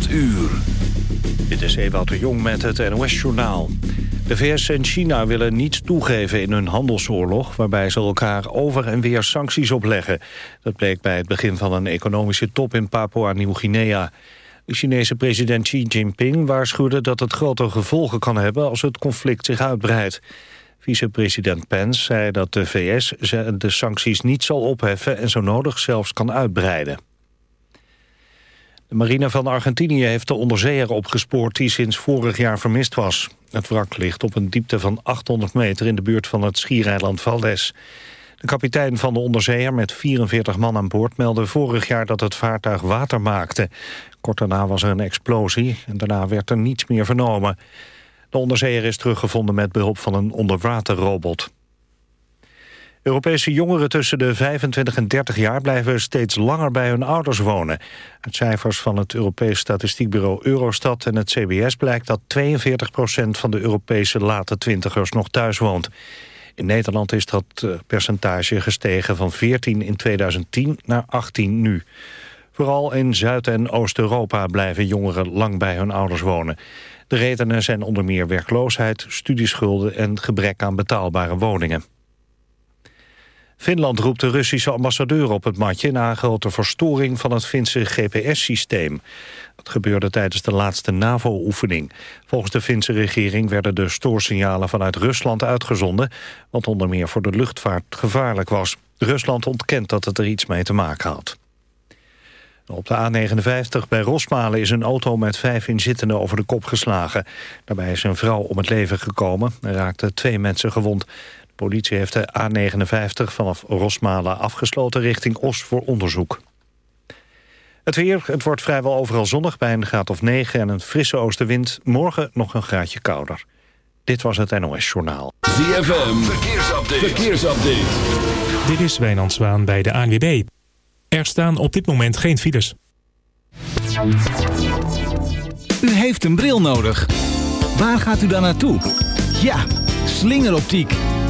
8 uur. Dit is Ewout de Jong met het NOS-journaal. De VS en China willen niets toegeven in hun handelsoorlog... waarbij ze elkaar over en weer sancties opleggen. Dat bleek bij het begin van een economische top in Papua-Nieuw-Guinea. De Chinese president Xi Jinping waarschuwde dat het grote gevolgen kan hebben... als het conflict zich uitbreidt. Vicepresident Pence zei dat de VS de sancties niet zal opheffen... en zo nodig zelfs kan uitbreiden. De marine van Argentinië heeft de onderzeeër opgespoord die sinds vorig jaar vermist was. Het wrak ligt op een diepte van 800 meter in de buurt van het schiereiland Valdes. De kapitein van de onderzeeër met 44 man aan boord meldde vorig jaar dat het vaartuig water maakte. Kort daarna was er een explosie en daarna werd er niets meer vernomen. De onderzeeër is teruggevonden met behulp van een onderwaterrobot. Europese jongeren tussen de 25 en 30 jaar blijven steeds langer bij hun ouders wonen. Uit cijfers van het Europees Statistiekbureau Eurostat en het CBS blijkt dat 42% van de Europese late twintigers nog thuis woont. In Nederland is dat eh, percentage gestegen van 14 in 2010 naar 18 nu. Vooral in Zuid- en Oost-Europa blijven jongeren lang bij hun ouders wonen. De redenen zijn onder meer werkloosheid, studieschulden en gebrek aan betaalbare woningen. Finland roept de Russische ambassadeur op het matje... na een grote verstoring van het Finse GPS-systeem. Dat gebeurde tijdens de laatste NAVO-oefening. Volgens de Finse regering werden de stoorsignalen vanuit Rusland uitgezonden... wat onder meer voor de luchtvaart gevaarlijk was. Rusland ontkent dat het er iets mee te maken had. Op de A59 bij Rosmalen is een auto met vijf inzittenden over de kop geslagen. Daarbij is een vrouw om het leven gekomen en raakten twee mensen gewond politie heeft de A59 vanaf Rosmalen afgesloten richting Os voor onderzoek. Het weer, het wordt vrijwel overal zonnig bij een graad of 9 en een frisse oostenwind. Morgen nog een graadje kouder. Dit was het NOS Journaal. ZFM, verkeersupdate. verkeersupdate. Dit is Wijnand Zwaan bij de ANWB. Er staan op dit moment geen files. U heeft een bril nodig. Waar gaat u dan naartoe? Ja, slingeroptiek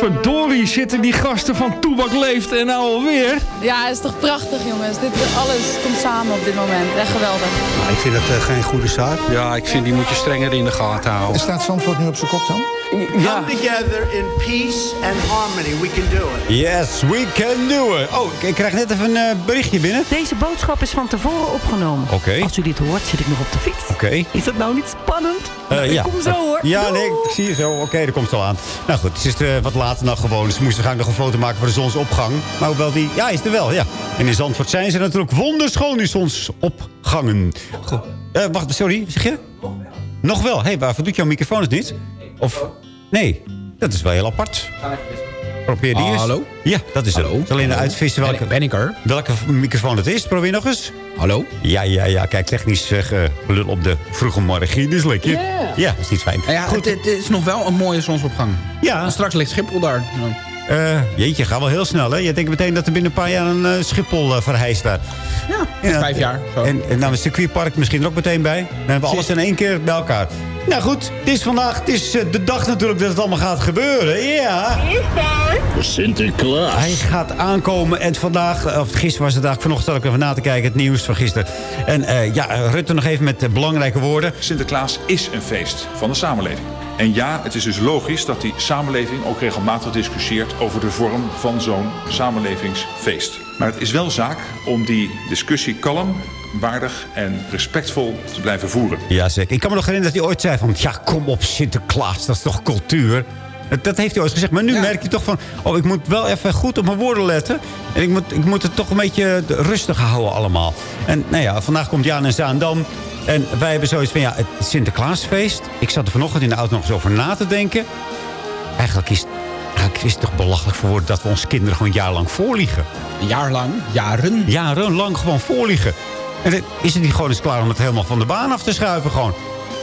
Potverdorie zitten die gasten van Toebak leeft en nou alweer. Ja, het is toch prachtig jongens. Dit, alles komt samen op dit moment. Echt geweldig. Nou, ik vind dat uh, geen goede zaak. Ja, ik vind die moet je strenger in de gaten houden. En staat Zandvoort nu op zijn kop dan? Ja. Come together in peace and harmony. We can do it. Yes, we can do it. Oh, ik krijg net even een uh, berichtje binnen. Deze boodschap is van tevoren opgenomen. Oké. Okay. Als u dit hoort, zit ik nog op de fiets. Oké. Okay. Is dat nou niet spannend? Uh, ik ja. kom zo hoor. Ja, Doei. nee, ik zie je zo. Oké, okay, dat komt zo aan. Nou goed, het is uh, wat later dan gewoon. Dus we moesten gaan nog een foto maken voor de zonsopgang. Maar hoewel die... Ja, is er wel, ja. En in Zandvoort zijn ze natuurlijk wonderschoon, die zonsopgangen. Goed. Uh, wacht, sorry, zeg je? Nog wel. Hé, hey, waarvoor doet jouw microfoon het niet? Of... Nee, dat is wel heel apart. Probeer die eens. Hallo? Ja, dat is hallo? het. Ik zal alleen uitvissen welke, ben, ik er? welke microfoon het is. Probeer nog eens. Hallo? Ja, ja, ja. Kijk, technisch zeg, uh, lul op de vroege morgen. Dus lekker. Yeah. Ja, dat is niet fijn. Ja, Goed. Het, het, is nog wel een mooie zonsopgang. Ja. En straks ligt Schiphol daar. Eh, jeetje, gaat wel heel snel, hè? Je denkt meteen dat er binnen een paar jaar een eh, Schiphol uh, verhijst daar. Ja, vijf jaar. Zo. En, en nou, een circuitpark misschien er ook meteen bij. Dan hebben we alles in één keer bij elkaar. Nou goed, het is vandaag het is, de dag natuurlijk dat het allemaal gaat gebeuren. Ja. Sinterklaas. Hij gaat aankomen en vandaag, of gisteren was het dag, vanochtend zat ik even na te kijken, het nieuws van gisteren. En uh, ja, Rutte nog even met belangrijke woorden. Sinterklaas is een feest van de samenleving. En ja, het is dus logisch dat die samenleving ook regelmatig discussieert over de vorm van zo'n samenlevingsfeest. Maar het is wel zaak om die discussie kalm, waardig en respectvol te blijven voeren. Ja, zeker. Ik kan me nog herinneren dat hij ooit zei van... ja, kom op Sinterklaas, dat is toch cultuur? Dat, dat heeft hij ooit gezegd. Maar nu ja. merk je toch van... oh, ik moet wel even goed op mijn woorden letten. En ik moet, ik moet het toch een beetje rustig houden allemaal. En nou ja, vandaag komt Jan en Zaandam. En wij hebben zoiets van, ja, het Sinterklaasfeest. Ik zat er vanochtend in de auto nog eens over na te denken. Eigenlijk is, eigenlijk is het toch belachelijk voor woorden... dat we onze kinderen gewoon een jaar lang voorliegen. Een jaar lang? Jaren? Jarenlang gewoon voorliegen. En is het niet gewoon eens klaar om het helemaal van de baan af te schuiven gewoon?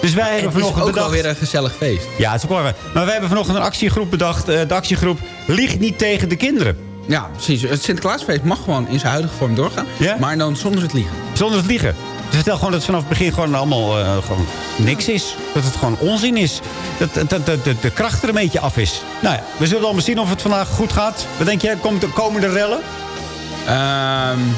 Dus wij hebben vanochtend ook bedacht... weer een gezellig feest. Ja, het is ook wel Maar wij hebben vanochtend een actiegroep bedacht. Uh, de actiegroep Lieg niet tegen de kinderen. Ja, precies. Het Sinterklaasfeest mag gewoon in zijn huidige vorm doorgaan. Ja? Maar dan zonder het liegen. Zonder het liegen. Dus vertel gewoon dat het vanaf het begin gewoon allemaal uh, gewoon niks is. Dat het gewoon onzin is. Dat, dat, dat, dat de, kracht er een beetje af is. Nou ja, we zullen allemaal zien of het vandaag goed gaat. Wat denk jij? Komt, komen de rellen? Um,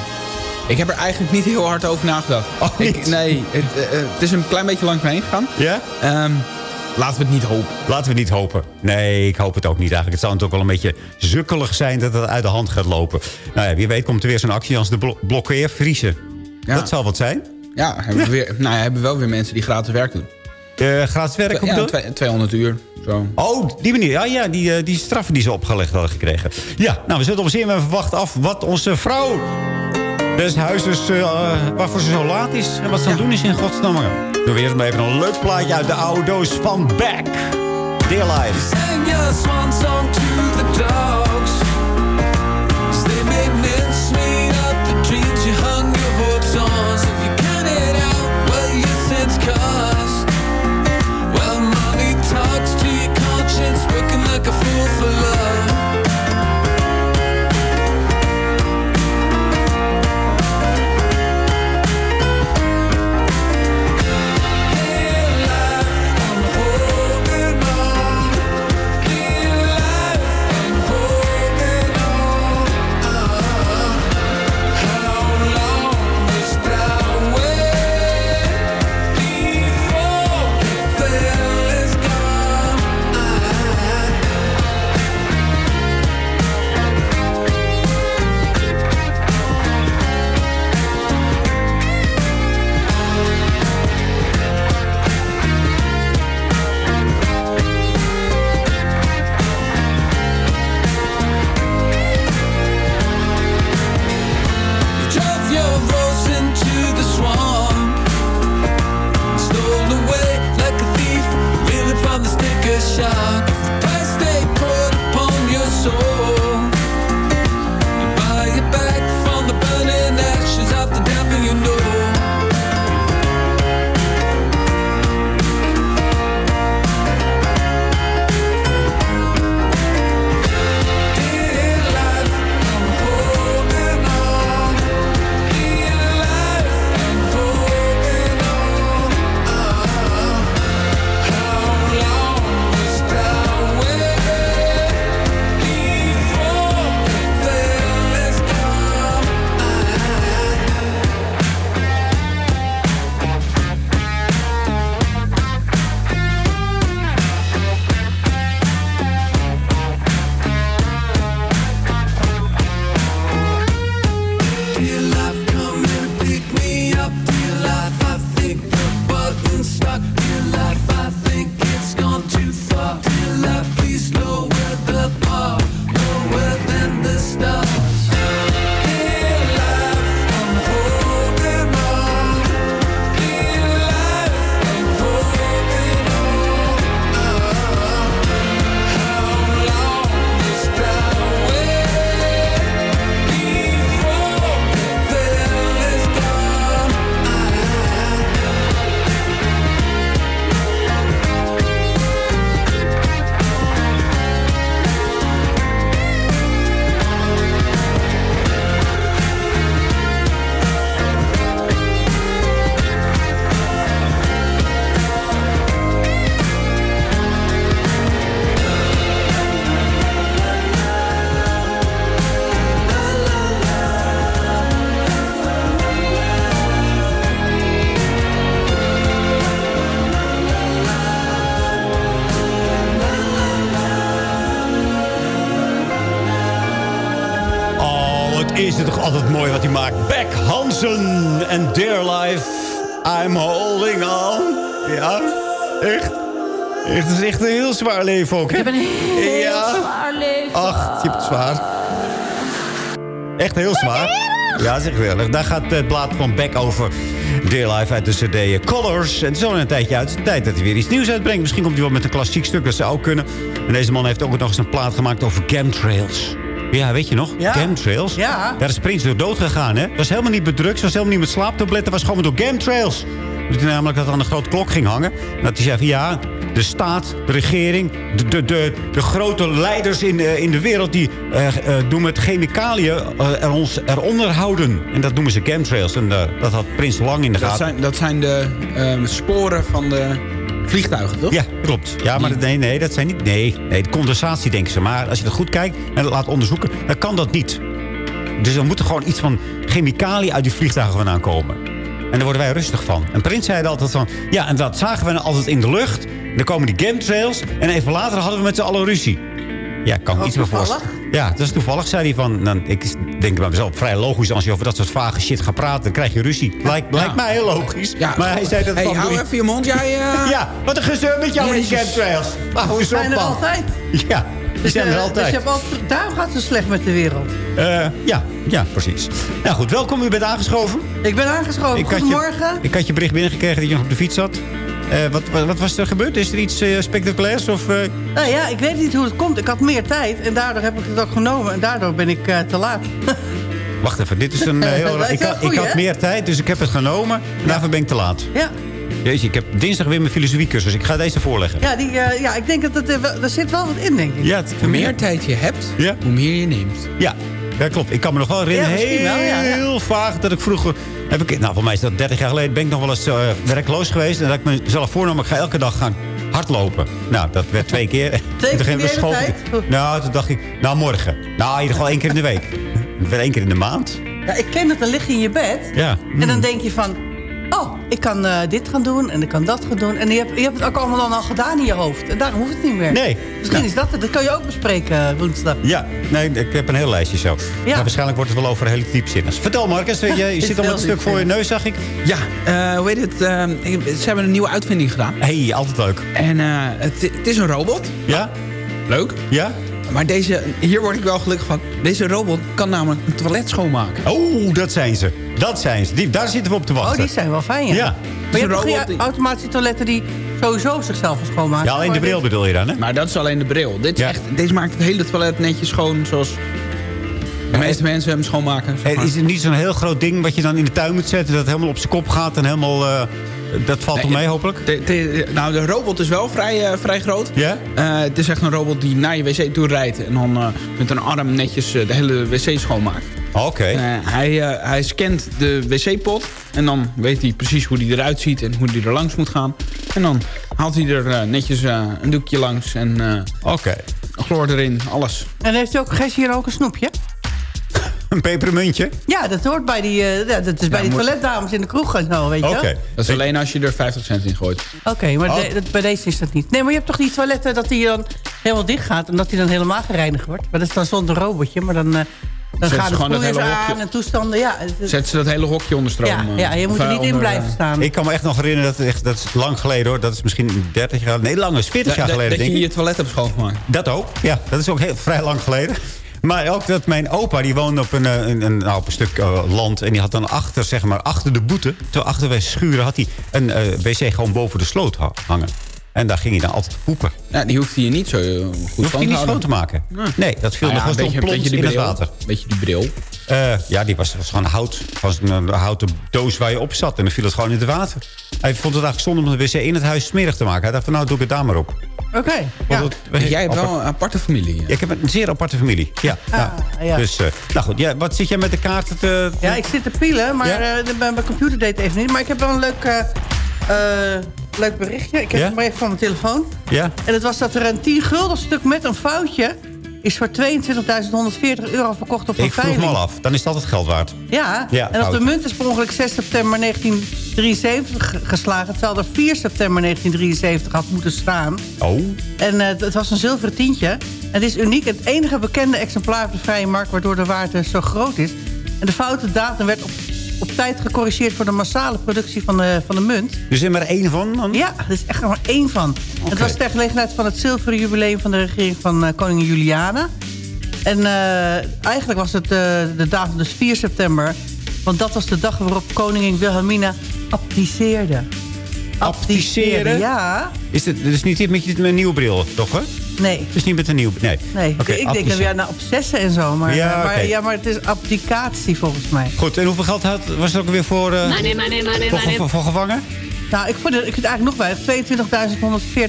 ik heb er eigenlijk niet heel hard over nagedacht. Oh, ik, nee, het, uh, het, is een klein beetje langs me heen gegaan. Ja? Um, laten we het niet hopen. Laten we het niet hopen. Nee, ik hoop het ook niet eigenlijk. Het zou natuurlijk wel een beetje zukkelig zijn dat het uit de hand gaat lopen. Nou ja, wie weet komt er weer zo'n actie als de blo blokkeer vriezen. Ja. Dat zal wat zijn. Ja, hebben, We weer, nou, hebben we wel weer mensen die gratis werk doen. Uh, gratis werk? Ja, twee, 200 uur. Zo. Oh, die manier. Ja, ja die, die straffen die ze opgelegd hadden gekregen. Ja, nou, we zullen op zien. We verwachten af wat onze vrouw des huizes, uh, waarvoor ze zo laat is. En wat ze aan het doen is in godsnaam. Doen we eerst maar even een leuk plaatje uit de oude doos van Back. Dear Life. Sing your swan song to the dogs. Cost. Well money talks to your conscience, working like a fool for love. Leven ook, hè? Ik heb een heel ja. zwaar leven. Ach, je hebt het zwaar. Echt heel zwaar. Ja, dat is echt heerlijk. Daar gaat het blad van Beck over Dear Life uit de cd Colors. En het is al een tijdje uit. Het is tijd dat hij weer iets nieuws uitbrengt. Misschien komt hij wel met een klassiek stuk. Dat zou ook kunnen. En deze man heeft ook nog eens een plaat gemaakt over chemtrails. Ja, weet je nog? Ja. Chemtrails. Ja. Daar is Prins door dood gegaan, hè? Was helemaal niet bedrukt. Was helemaal niet met slaaptabletten. Was gewoon door chemtrails. Dat hij namelijk dat aan de grote klok ging hangen. En dat hij zei van ja, de staat, de regering, de, de, de, de grote leiders in de, in de wereld... die eh, eh, doen met chemicaliën eh, er ons eronder houden. En dat noemen ze chemtrails. En eh, dat had Prins lang in de Dat gaten. zijn, dat zijn de ehm, sporen van de vliegtuigen, toch? Ja, klopt. Ja, maar nee, nee, dat zijn niet... Nee, nee, de condensatie denken ze. Maar als je dat goed kijkt en dat laat onderzoeken... dan kan dat niet. Dus er moet er gewoon iets van chemicaliën uit die vliegtuigen vandaan komen. En daar worden wij rustig van. En Prins zei altijd van... Ja, en dat zagen we dan altijd in de lucht. Dan komen die chemtrails. En even later hadden we met z'n allen ruzie. Ja, kan ik Oh, iets meer voorstellen. Ja, dat is toevallig, zei hij van... Nou, ik denk bij mezelf vrij logisch... als je over dat soort vage shit gaat praten... dan krijg je ruzie. Lijkt, lijkt mij heel logisch. Ja, maar hij zei dat... hey, van hou even je mond. Jij, eh, Ja, wat een gezeur met jou in die chemtrails. Hou eens op, zijn er altijd. Ja, die Dus, zijn er eh, Dus altijd. je hebt altijd daarom gaat het slecht met de wereld. Eh, ja, ja, precies. Nou goed, welkom. U bent aangeschoven. Ik ben aangeschoven. had je- Goedemorgen. Ik had je bericht binnengekregen dat je nog op de fiets zat. Eh, wat, wat, wat was er gebeurd? Is er iets eh, spectaculairs? Of, eh, Nou ja, ik weet niet hoe het komt. Ik had meer tijd en daardoor heb ik het ook genomen. En daardoor ben ik eh, te laat. Wacht even, dit is een heel... Is ik, had, ik had meer tijd, dus ik heb het genomen. En daarvoor ben ik te laat. ja. Jeetje, ik heb dinsdag weer mijn filosofiecursus. Ik ga deze voorleggen. Ja, die, eh, ja, ik denk dat het, er wel- er zit wel wat in, denk ik. Ja, het- Hoe meer tijd je hebt, Ja. hoe meer je neemt. Ja, dat klopt. Ik kan me nog wel herinneren, Ja, misschien wel, ja, ja. heel vaag, dat ik vroeger... Heb ik, nou, voor mij is dat 30 jaar geleden, ben ik nog wel eens eh, werkloos geweest. En dat ik mezelf voornam, ik ga elke dag gaan hardlopen. Nou, dat werd twee keer. En keer de school-? Nou, toen dacht ik, nou morgen. Nou, in ieder geval één keer in de week. Het werd één keer in de maand. Ja, ik ken het, dan lig je in je bed. Ja. En dan denk je van... Oh, ik kan eh, dit gaan doen en ik kan dat gaan doen. En je hebt, je hebt het ook allemaal dan al gedaan in je hoofd. En daarom hoeft het niet meer. Nee. Misschien Ja. is dat het. Dat kan je ook bespreken eh, woensdag. Ja, nee, ik heb een heel lijstje zo. Ja. Maar waarschijnlijk wordt het wel over hele diepzinners. Vertel Marcus, je, je zit al met een stuk voor je neus, zag ik. Ja, eh, hoe heet het? eh, ik- ze hebben een nieuwe uitvinding gedaan. hey, altijd leuk. En eh, het, het is een robot. Ja? Leuk. Ja? Maar deze, hier word ik wel gelukkig van. Deze robot kan namelijk een toilet schoonmaken. Oh, dat zijn ze. Dat zijn ze. Die, daar zitten we op te wachten. Oh, die zijn wel fijn, ja. Ja. Maar je hebt die- automatische toiletten die sowieso zichzelf schoonmaken? Ja, alleen de bril bedoel je dan, hè? Maar dat is alleen de bril. Dit is Ja. echt, deze maakt het hele toilet netjes schoon zoals de meeste mensen hem schoonmaken. zeg maar. is het niet zo'n heel groot ding wat je dan in de tuin moet zetten... dat het helemaal op zijn kop gaat en helemaal... eh, dat valt toch Nee, mee, hopelijk? De, de- nou, de robot is wel vrij, eh, vrij groot. Ja? Eh, het is echt een robot die naar je wc toe rijdt... en dan eh, met een arm netjes de hele wc schoonmaakt. Oké. Eh, hij, eh, hij scant de wc-pot en dan weet hij precies hoe die eruit ziet... en hoe die er langs moet gaan. En dan haalt hij er netjes eh, een doekje langs en eh Oké. chloor erin, alles. En heeft hij ook, geeft hij hier ook een snoepje? Een pepermuntje? Ja, dat hoort bij die, eh, ja, dat is bij Ja, die toiletdames in de kroeg en zo, weet je Oké. wel? Dat is alleen als je er 50 cent in gooit. Oké, maar Oh. de- dat- bij deze is dat niet. Nee, maar je hebt toch die toiletten dat die dan helemaal dicht gaat... en dat die dan helemaal gereinigd wordt? Maar dat is dan zonder robotje, maar dan, eh dan Zet gaan ze de gewoon dat sproeiers hele aan hokje- en toestanden. Ja, het Zet ze dat hele hokje onder stroom. ja, eh, ja, je moet er niet in blijven staan. Ik kan me echt nog herinneren, dat, echt, dat is lang geleden hoor. Dat is misschien 30 jaar Nee, langer, is 40 jaar dat- geleden dat denk je ik. je toilet hebt schoongemaakt. Dat ook, ja. Dat is ook heel, vrij lang geleden. Maar ook dat mijn opa, die woonde op een, eh, een, een, nou, op een stuk eh, land... en die had dan achter, zeg maar, achter de boete... terwijl achter bij schuren had hij een eh, wc gewoon boven de sloot ha- hangen. En daar ging hij dan altijd poepen. Ja, die hoeft hij niet zo eh, goed hij te niet schoon te maken. Nee. Nee, dat viel Nou nog ja, een beetje, plons beetje die in het bril. water. beetje die bril. Eh, ja, die was, was gewoon hout. was een, houten doos waar je op zat. En dan viel het gewoon in het water. Hij vond het eigenlijk zonde om de wc in het huis smerig te maken. Hij dacht van nou, doe ik het daar maar op. Oké, ja. Want het- Jij hebt apart- wel een aparte familie. Ja, ik heb een zeer aparte familie. Ja. Ah, ja. Dus, eh, nou goed, ja, wat zit jij met de kaarten te... Ja, ik zit te pielen, maar Ja? eh, de- mijn mijn computer deed het even niet. Maar ik heb wel een leuk, leuk berichtje. Ik heb Ja? het maar even van mijn telefoon. Ja? En het was dat er een 10 gulden stuk met een foutje... is voor 22.140 euro verkocht op een Ik vroeg me veiling. al af. Dan is het altijd geld waard. Ja, Ja, en op de munt is per ongeluk 6 september 1973 ge- geslagen... terwijl er 4 september 1973 had moeten staan. Oh. En eh, het was een zilveren tientje. En het is uniek. Het enige bekende exemplaar op de vrije markt... waardoor de waarde zo groot is. En de foute datum werd op, op tijd gecorrigeerd... voor de massale productie van de, van de munt. Dus er is maar één van dan? Ja, er is echt maar één van. Het was ter gelegenheid van het zilveren jubileum... van de regering van eh, koningin Juliana. En eh, eigenlijk was het eh, de datum dus 4 september... want dat was de dag waarop koningin Wilhelmina abdiceerde. Abdiceren? Ja. Is het dus niet met, je- met een nieuwe bril, toch? Hè? Nee. Het is niet met een nieuwe Nee. Nee, Oké, ik denk dan weer naar obsessen en zo. Maar, Ja, eh, maar, ja, maar het is abdicatie volgens mij. Goed, en hoeveel geld had, was het ook weer voor, eh, Money, money, money, voor, voor, voor gevangen? Nou, ik, vond het, ik vind het eigenlijk nog bij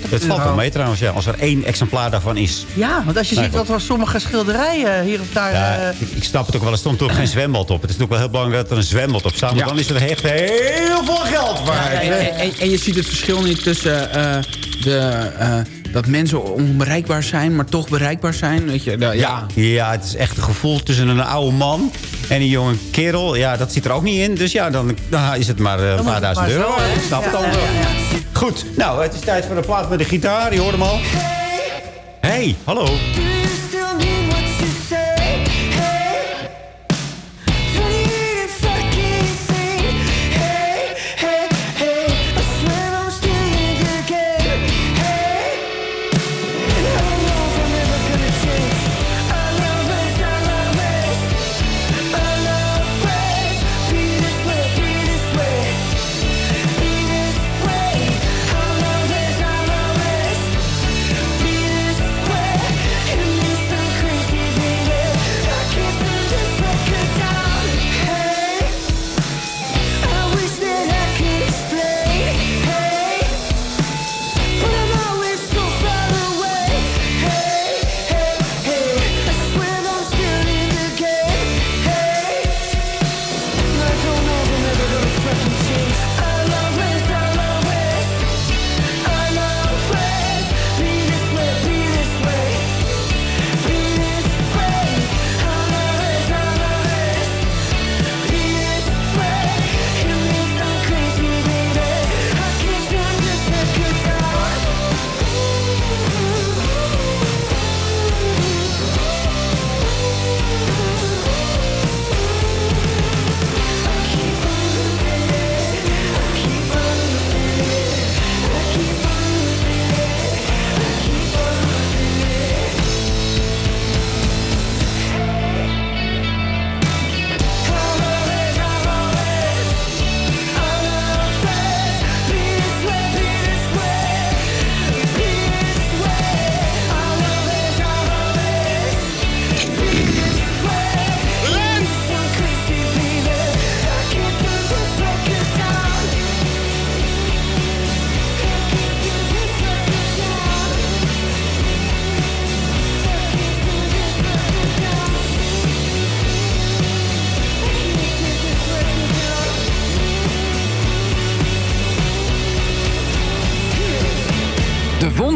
22.140 Dat valt wel mee trouwens, ja, als er één exemplaar daarvan is. Ja, want als je Nee, ziet wat er sommige schilderijen hier of daar... Ja, eh, ik, ik snap het ook wel. Er stond toch geen zwembad op. Het is natuurlijk wel heel belangrijk dat er een zwembad op staat. Want dan is er echt heel veel geld waard. Ja, en, en, en je ziet het verschil niet tussen eh, de, eh, dat mensen onbereikbaar zijn, maar toch bereikbaar zijn. Weet je, da- ja. Ja, het is echt een gevoel tussen een oude man en een jonge kerel. Ja, dat zit er ook niet in. Dus ja, dan, dan is het maar een paar duizend euro. zo? Ik snap het Ja, allemaal ja, wel. Goed, nou, het is tijd voor de plaat met de gitaar. Je hoort hem al. Hey, hallo.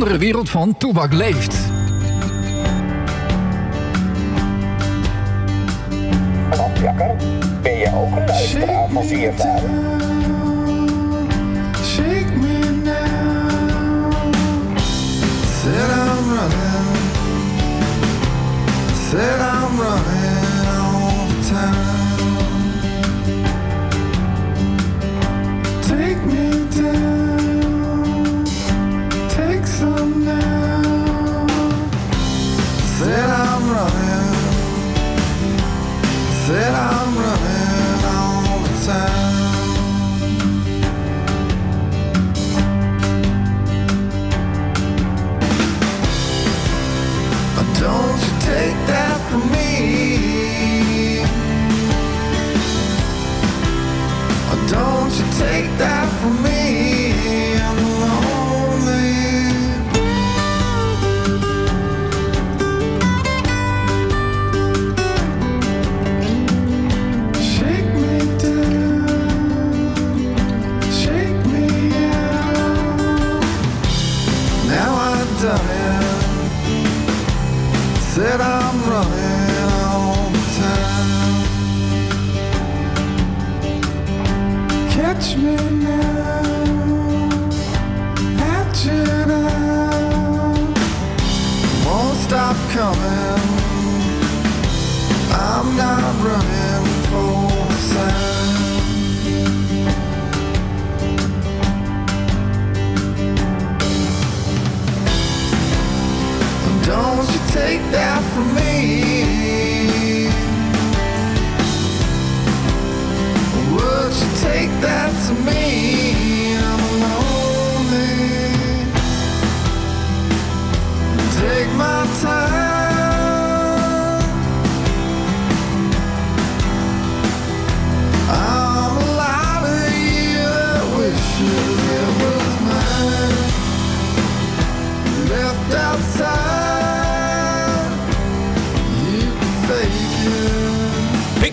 De wondere wereld van Toebak leeft. Jakker, ben je ook een luisteraar van CFM? take that from me? Would you take that to me?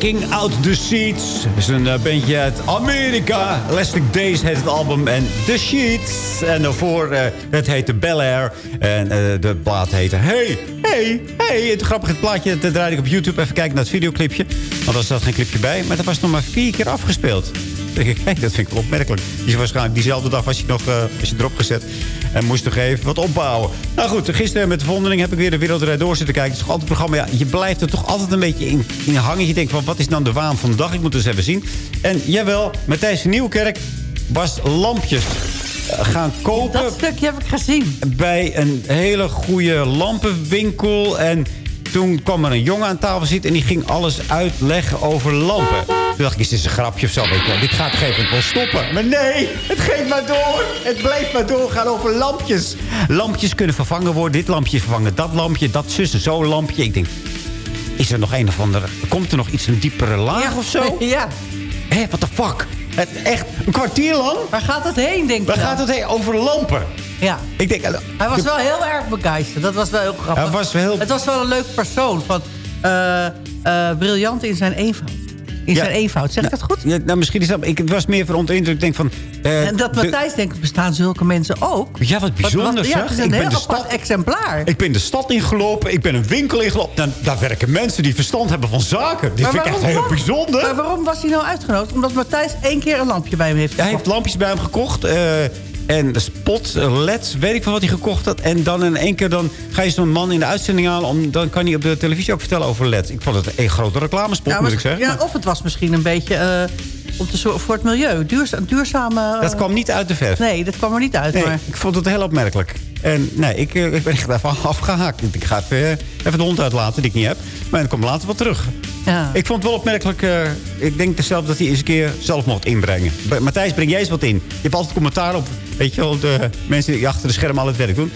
It. Picking Out the Sheets is een eh, bandje uit Amerika. Elastic Days heet het album en The Sheets. En daarvoor, eh, het heette Bel Air. En eh, de plaat heette Hey, Hey, Hey. Het grappige plaatje, dat draaide ik op YouTube. Even kijken naar het videoclipje. Want er zat geen clipje bij. Maar dat was nog maar vier keer afgespeeld. Denk ik, hey, dat vind ik wel opmerkelijk. Die is waarschijnlijk diezelfde dag was je nog uh, was je erop gezet. En moest toch even wat opbouwen. Nou goed, gisteren met de vondeling heb ik weer de Wereldrijd door zitten kijken. Het is toch altijd een programma. Ja, je blijft er toch altijd een beetje in, in hangen. Je denkt van, wat is dan de waan van de dag? Ik moet het eens even zien. En jawel, Matthijs van Nieuwkerk was lampjes eh, gaan kopen. Dat stukje heb ik gezien. Bij een hele goede lampenwinkel. En toen kwam er een jongen aan tafel zitten... en die ging alles uitleggen over lampen. Toen dacht ik, is dit een grapje of zo? Weet je wel, dit gaat op een gegeven moment wel stoppen. Maar nee, het ging maar door. Het bleef maar doorgaan over lampjes. Lampjes kunnen vervangen worden. Dit lampje vervangen dat lampje. Dat zussen zo'n lampje. Ik denk, is er nog een of andere... Komt er nog iets een diepere laag Ja, of zo? Ja. Hé, what the fuck? Het, echt, een kwartier lang? Waar gaat het heen, denk je Waar gaat het heen? Over lampen. Ja. Ik denk... eh, Hij was de- wel heel erg begeisterd. Dat was wel heel grappig. Hij was wel heel- Het was wel een leuk persoon. Van, eh, eh, briljant in zijn eenvoud. In zijn eenvoud. Zeg ik dat goed? Nou, misschien is dat... Ik was meer indruk. Ik denk van... en dat de- Matthijs denkt, bestaan zulke mensen ook? Ja, wat bijzonder Wat- zeg. Ja, het is een ik ben heel de apart stad, exemplaar. ik ben de stad ingelopen. Ik ben een winkel ingelopen. Dan, daar werken mensen die verstand hebben van zaken. Dit Maar vind ik echt heel bijzonder. Maar waarom was hij nou uitgenodigd? Omdat Matthijs één keer een lampje bij hem heeft Hij gekocht. heeft lampjes bij hem gekocht. eh, en de spot, leds, weet ik veel wat hij gekocht had. En dan in één keer dan ga je zo'n man in de uitzending halen. Om, dan kan hij op de televisie ook vertellen over leds. Ik vond het een grote reclamespot, Ja, moet ik zeggen. Ja, of het was misschien een beetje eh, om te zorgen voor het milieu. Duurza duurzame... eh, dat kwam niet uit de verf. Nee, dat kwam er niet uit. Nee, maar... ik vond het heel opmerkelijk. En nee, ik, eh, ik ben echt even afgehaakt. Ik ga even, eh, even de hond uitlaten die ik niet heb. Maar dan komt later wel terug. Ja. Ik vond het wel opmerkelijk. ik denk zelf dat hij eens een keer zelf mocht inbrengen. Matthijs, breng jij eens wat in. Je hebt altijd commentaar op. Weet je wel, de mensen die achter de schermen al het werk doen.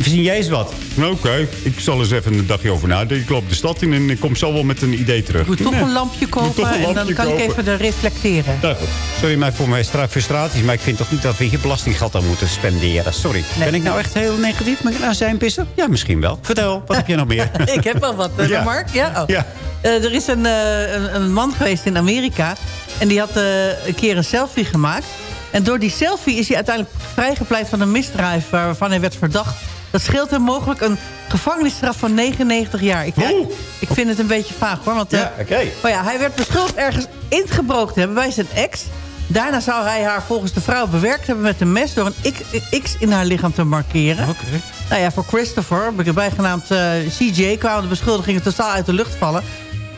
Verzin jij eens wat? Nou, oké. Ik zal eens even een dagje over nadenken. Ik loop de stad in en ik kom zo wel met een idee terug. Ik moet toch Nee. een lampje kopen en dan kan ik even er reflecteren. Nou goed. Sorry mij voor mijn stra- frustraties, maar ik vind toch niet dat we hier belastinggeld aan moeten spenderen. Sorry. Ben ik nou echt heel negatief met zijn pissen? Ja, misschien wel. Vertel, wat heb je nog meer? ik heb wel wat, eh, Ja. Mark. Ja? Oh. Ja. Eh, er is een, eh, een, een man geweest in Amerika. En die had eh, een keer een selfie gemaakt. En door die selfie is hij uiteindelijk vrijgepleit van een misdrijf... waarvan hij werd verdacht. Dat scheelt hem mogelijk een gevangenisstraf van 99 jaar. Ik, ja, ik vind het een beetje vaag hoor. Want, Ja, oké. Maar ja, hij werd beschuldigd ergens ingebroken te hebben bij zijn ex. Daarna zou hij haar volgens de vrouw bewerkt hebben met een mes... door een X, in haar lichaam te markeren. Oké. Nou ja, voor Christopher, bijgenaamd eh, CJ... kwamen de beschuldigingen totaal uit de lucht vallen.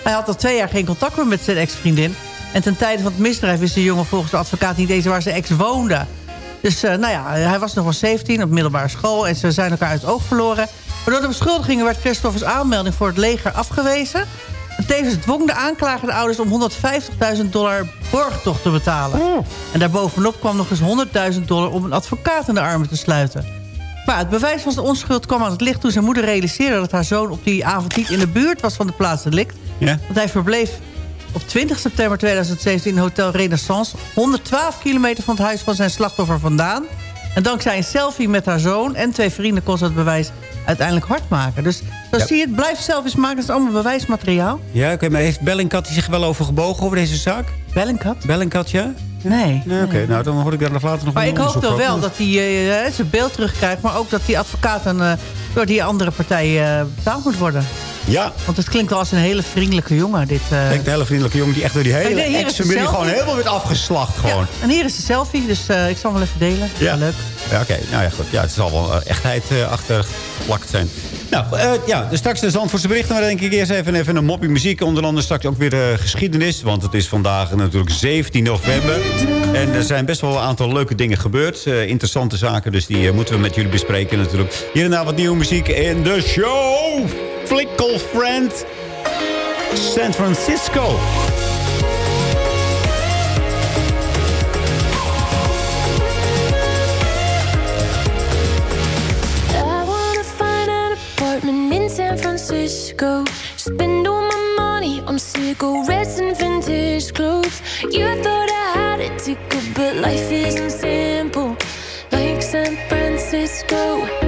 Hij had al twee jaar geen contact meer met zijn ex-vriendin. En ten tijde van het misdrijf wist de jongen volgens de advocaat niet eens waar zijn ex woonde. Dus eh, nou ja, hij was nog wel 17 op middelbare school... en ze zijn elkaar uit het oog verloren. Maar door de beschuldigingen werd Christophers aanmelding voor het leger afgewezen. En tevens dwong de aanklager de ouders om 150.000 dollar borgtocht te betalen. En daarbovenop kwam nog eens 100.000 dollar om een advocaat in de armen te sluiten. Maar het bewijs van zijn onschuld kwam aan het licht toen zijn moeder realiseerde... dat haar zoon op die avond niet in de buurt was van de plaatsdelict. Ja? Want hij verbleef op 20 september 2017 in Hotel Renaissance... 112 kilometer van het huis van zijn slachtoffer vandaan. En dankzij een selfie met haar zoon en twee vrienden... kon ze het bewijs uiteindelijk hard maken. Dus zo Ja. zie je het, blijf selfies maken. Dat is allemaal bewijsmateriaal. Ja, oké, maar heeft Bellingcat zich wel over gebogen over deze zaak? Bellingcat? Bellingcat, ja? Nee. Nee, Oké, nou dan hoor ik daar nog later nog Maar ik hoop over. wel dat hij eh, zijn beeld terugkrijgt... maar ook dat die advocaat een, eh, door die andere partij eh, betaald moet worden. Ja. Want het klinkt al als een hele vriendelijke jongen. Dit, eh. Denk de hele vriendelijke jongen die echt door die hele de ex-familie gewoon helemaal werd afgeslacht gewoon. En hier is de selfie, dus eh, ik zal hem wel even delen. Ja. Leuk. Ja, oké. Nou ja, goed. Ja, het zal wel eh, echtheid achter geplakt zijn. Nou, ja, dus straks de Zandvoortse berichten. Maar denk ik eerst even, even een moppie muziek. Onder andere straks ook weer de geschiedenis. Want het is vandaag natuurlijk 17 november. En er zijn best wel een aantal leuke dingen gebeurd. Interessante zaken, dus die moeten we met jullie bespreken natuurlijk. Hier en daar wat nieuwe muziek in de show. Flikkelfriend San Francisco. I wanna find an apartment in San Francisco. Spend all my money on cigarettes and vintage clothes. You thought I had it together, but life isn't simple. Like San Francisco.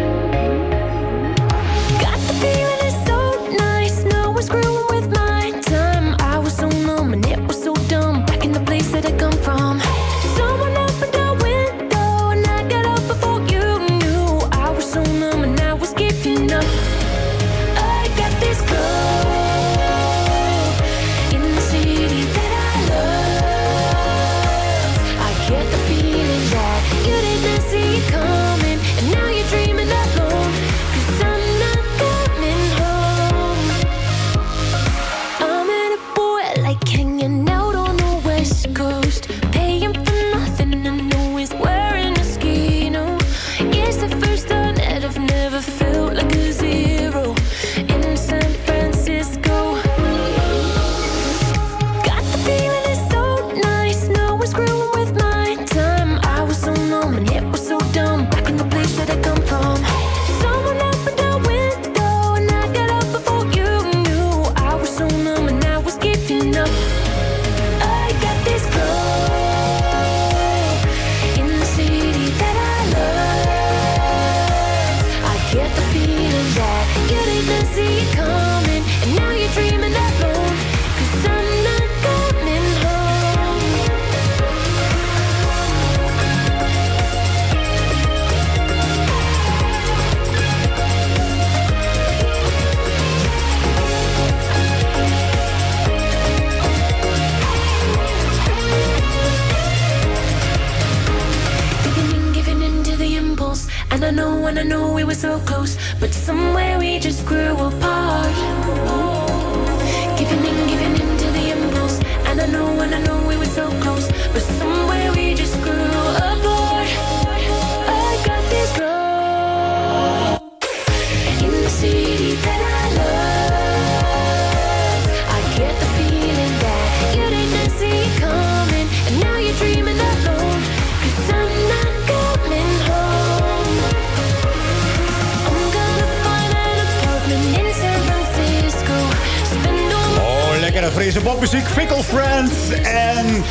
Frisse popmuziek. Fickle Friends en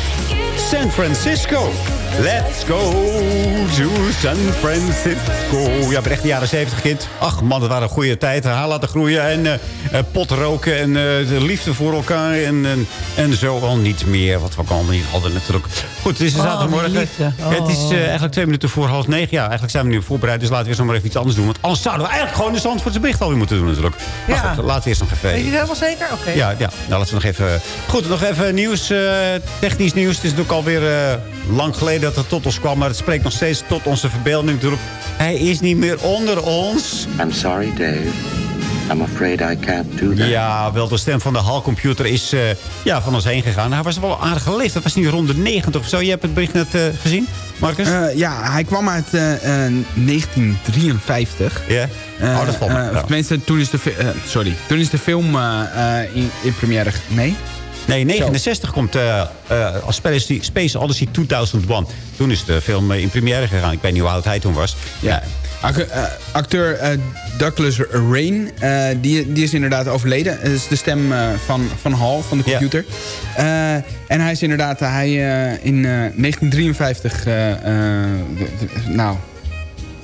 San Francisco. Let's go to San Francisco. Ja, echt de jaren 70 kind. Ach man, dat waren goede tijd. Haar laten groeien en uh, potroken en uh, de liefde voor elkaar. En, en, en zo al niet meer. Wat we ook allemaal niet hadden natuurlijk. Goed, het is een Oh, zaterdagmorgen. liefde. Het is Oh. uh, eigenlijk twee minuten voor half negen. Ja, eigenlijk zijn we nu voorbereid. Dus laten we eerst nog maar even iets anders doen. Want anders zouden we eigenlijk gewoon de Zandvoortse bericht alweer moeten doen natuurlijk. Maar Ja. goed, laten we eerst nog even... Weet je het helemaal zeker? Oké. Ja, ja. Nou, laten we nog even... Goed, nog even nieuws. eh, technisch nieuws. Het is natuurlijk alweer eh lang geleden dat het tot ons kwam. Maar het spreekt nog steeds tot onze verbeelding natuurlijk. Hij is niet meer onder ons. I'm sorry, Dave. I'm afraid I can't do that. Ja, wel de stem van de halcomputer is eh, ja, van ons heen gegaan. Hij was wel aardig geleefd. Dat was nu rond de 90 of zo. Je hebt het bericht net eh, gezien, Marcus? Eh, ja, hij kwam uit eh, eh, 1953. Ja? Oh, dat valt me. Tenminste, toen is de, sorry. Toen is de film in, in première... Nee? Nee, 69 komt eh, eh, als Space, Space Odyssey 2001. Toen is de film in première gegaan. Ik weet niet hoe oud hij toen was. Ja. Acteur eh, Douglas Rain, eh, die, die is inderdaad overleden. Dat is de stem eh, van, van Hal, van de computer. Eh, en hij is inderdaad hij, eh, in eh, 1953... eh, eh, de- de- nou...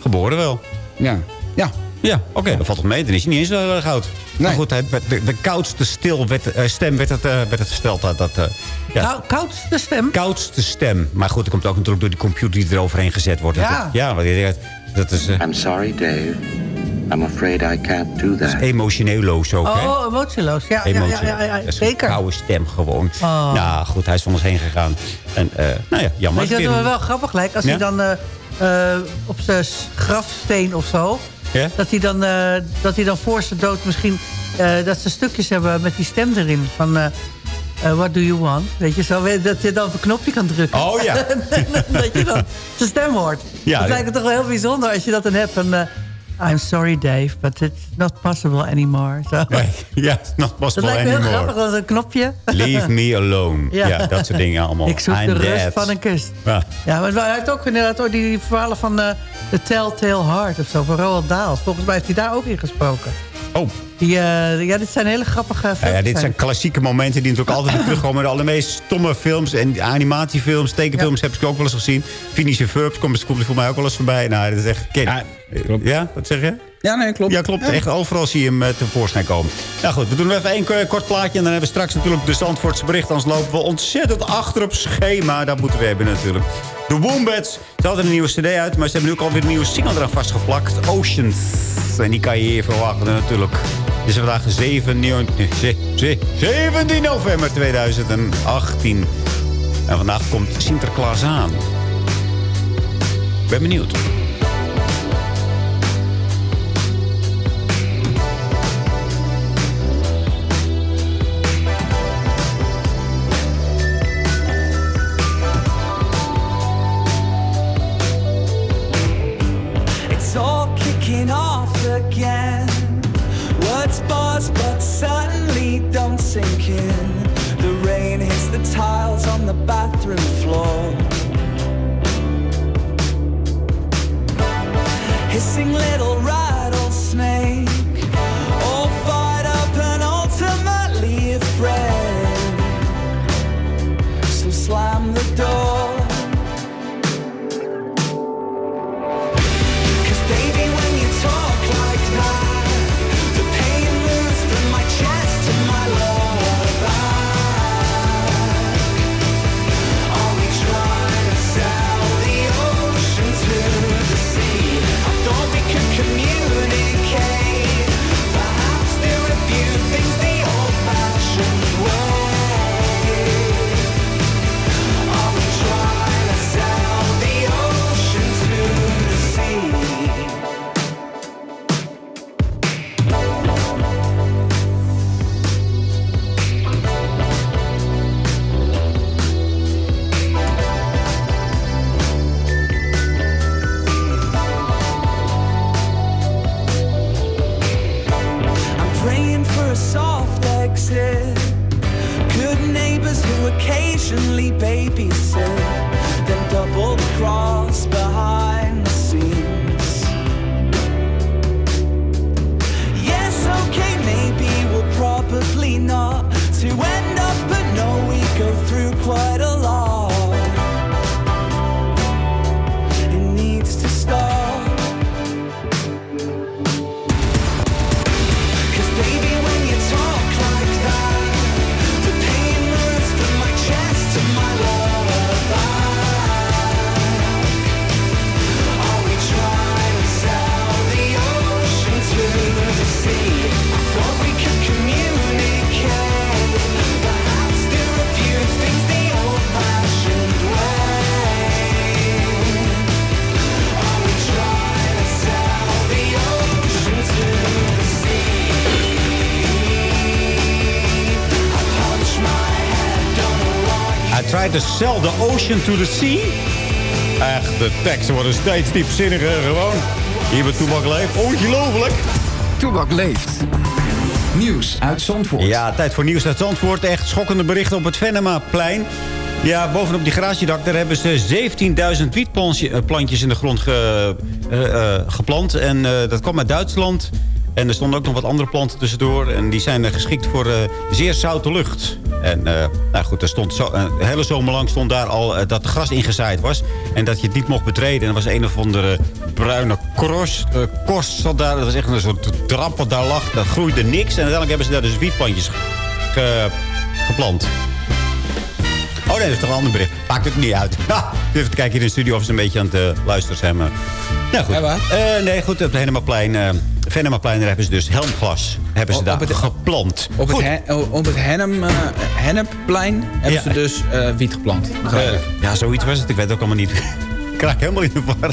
Geboren wel. Ja. Ja. Ja, oké, dat valt het mee. Dan is hij niet eens zo erg oud. Maar goed, hij, de, de koudste stil werd, eh, stem werd het, eh, werd het versteld. Dat, dat, eh, ja. Kou- koudste stem? Koudste stem. Maar goed, dat komt ook natuurlijk door die computer die eroverheen gezet wordt. Ja. Dat- ja, zegt, dat is... eh, I'm sorry, Dave. I'm afraid I can't do that. emotioneelloos ook, hè? Oh, emotieloos. Ja, ja, ja, ja, ja, Dat is een zeker. koude stem gewoon. Oh. Nou goed, hij is van ons heen gegaan. En eh, nou ja, jammer. Weet je wat wel grappig lijkt? Als Ja? hij dan eh, eh, op zijn grafsteen of zo... Ja? Dat, hij dan, eh, dat hij dan voor zijn dood misschien... eh, dat ze stukjes hebben met die stem erin. Van, eh eh, what do you want? Weet je, zo, dat je dan op een knopje kan drukken. Oh ja. dat je dan zijn stem hoort. Ja, dat dat- lijkt me toch wel heel bijzonder als je dat dan hebt. Van, eh, I'm sorry Dave, but it's not possible anymore. Ja, not dat possible lijkt me heel anymore. grappig als een knopje. Leave me alone. Ja. Ja. dat soort dingen allemaal. Ik zoek I'm de rust van een kus. Ja. Ja, maar hij heeft ook inderdaad ook die, verhalen van eh The Telltale Heart of zo, van Roald Dahl. Volgens mij heeft hij daar ook in gesproken. Oh. Die, eh, ja, dit zijn hele grappige Ja, films. ja, dit zijn klassieke momenten die natuurlijk altijd weer terugkomen. De allermeest stomme films en animatiefilms, tekenfilms heb ik ook wel eens gezien. Finische Verbs komt, komt er voor mij ook wel eens voorbij. Nou, dat is echt... Ja, ja wat zeg je? Ja, nee, klopt. Ja, klopt. Echt overal zie je hem eh, tevoorschijn komen. Nou goed, we doen even één kort plaatje. En dan hebben we straks natuurlijk de Zandvoortse bericht. Anders lopen we ontzettend achter op schema. Dat moeten we hebben natuurlijk. De Wombats. Ze hadden een nieuwe cd uit. Maar ze hebben nu ook alweer een nieuwe single eraan vastgeplakt. Oceans. En die kan je hier verwachten natuurlijk. Het is vandaag 7, neo- nee, ze- ze- 17 november 2018. En vandaag komt Sinterklaas aan. Ik ben benieuwd. Again. Words buzz, but suddenly don't sink in. The rain hits the tiles on the bathroom floor. Hissing little the ocean to the sea. Echt, de teksten worden steeds diepzinniger gewoon. Hier bij Toebak Leeft. Ongelooflijk. Toebak leeft. Nieuws uit Zandvoort. Ja, tijd voor nieuws uit Zandvoort. Echt schokkende berichten op het Venemaplein. Ja, bovenop die garagedak, daar hebben ze 17.000 wietplantjes in de grond ge- eh, eh, geplant. En eh, dat kwam uit Duitsland. En er stonden ook nog wat andere planten tussendoor. En die zijn eh, geschikt voor eh, zeer zoute lucht. En eh, nou goed, er stond zo, eh, de hele zomer lang stond daar al eh, dat de gras ingezaaid was. En dat je het niet mocht betreden. En er was een of andere bruine kros, eh, korst zat daar. Dat was echt een soort drap wat daar lag. Dat groeide niks. En uiteindelijk hebben ze daar dus wietplantjes ge- geplant. Oh nee, dat is toch een ander bericht. Maakt het niet uit. Ha, even kijken hier in de studio of ze een beetje aan het eh, luisteren zijn. Maar... Nou goed. Eh, nee, goed. Op het Venemaplein, eh Venemaplein hebben ze dus helmglas hebben ze Op- daar op het- geplant. Op het, he- op het Hennem, eh, Hennepplein hebben Ja. ze dus eh, wiet geplant. Eh, ja, zoiets was het. Ik weet het ook allemaal niet. Ik raak helemaal in de war.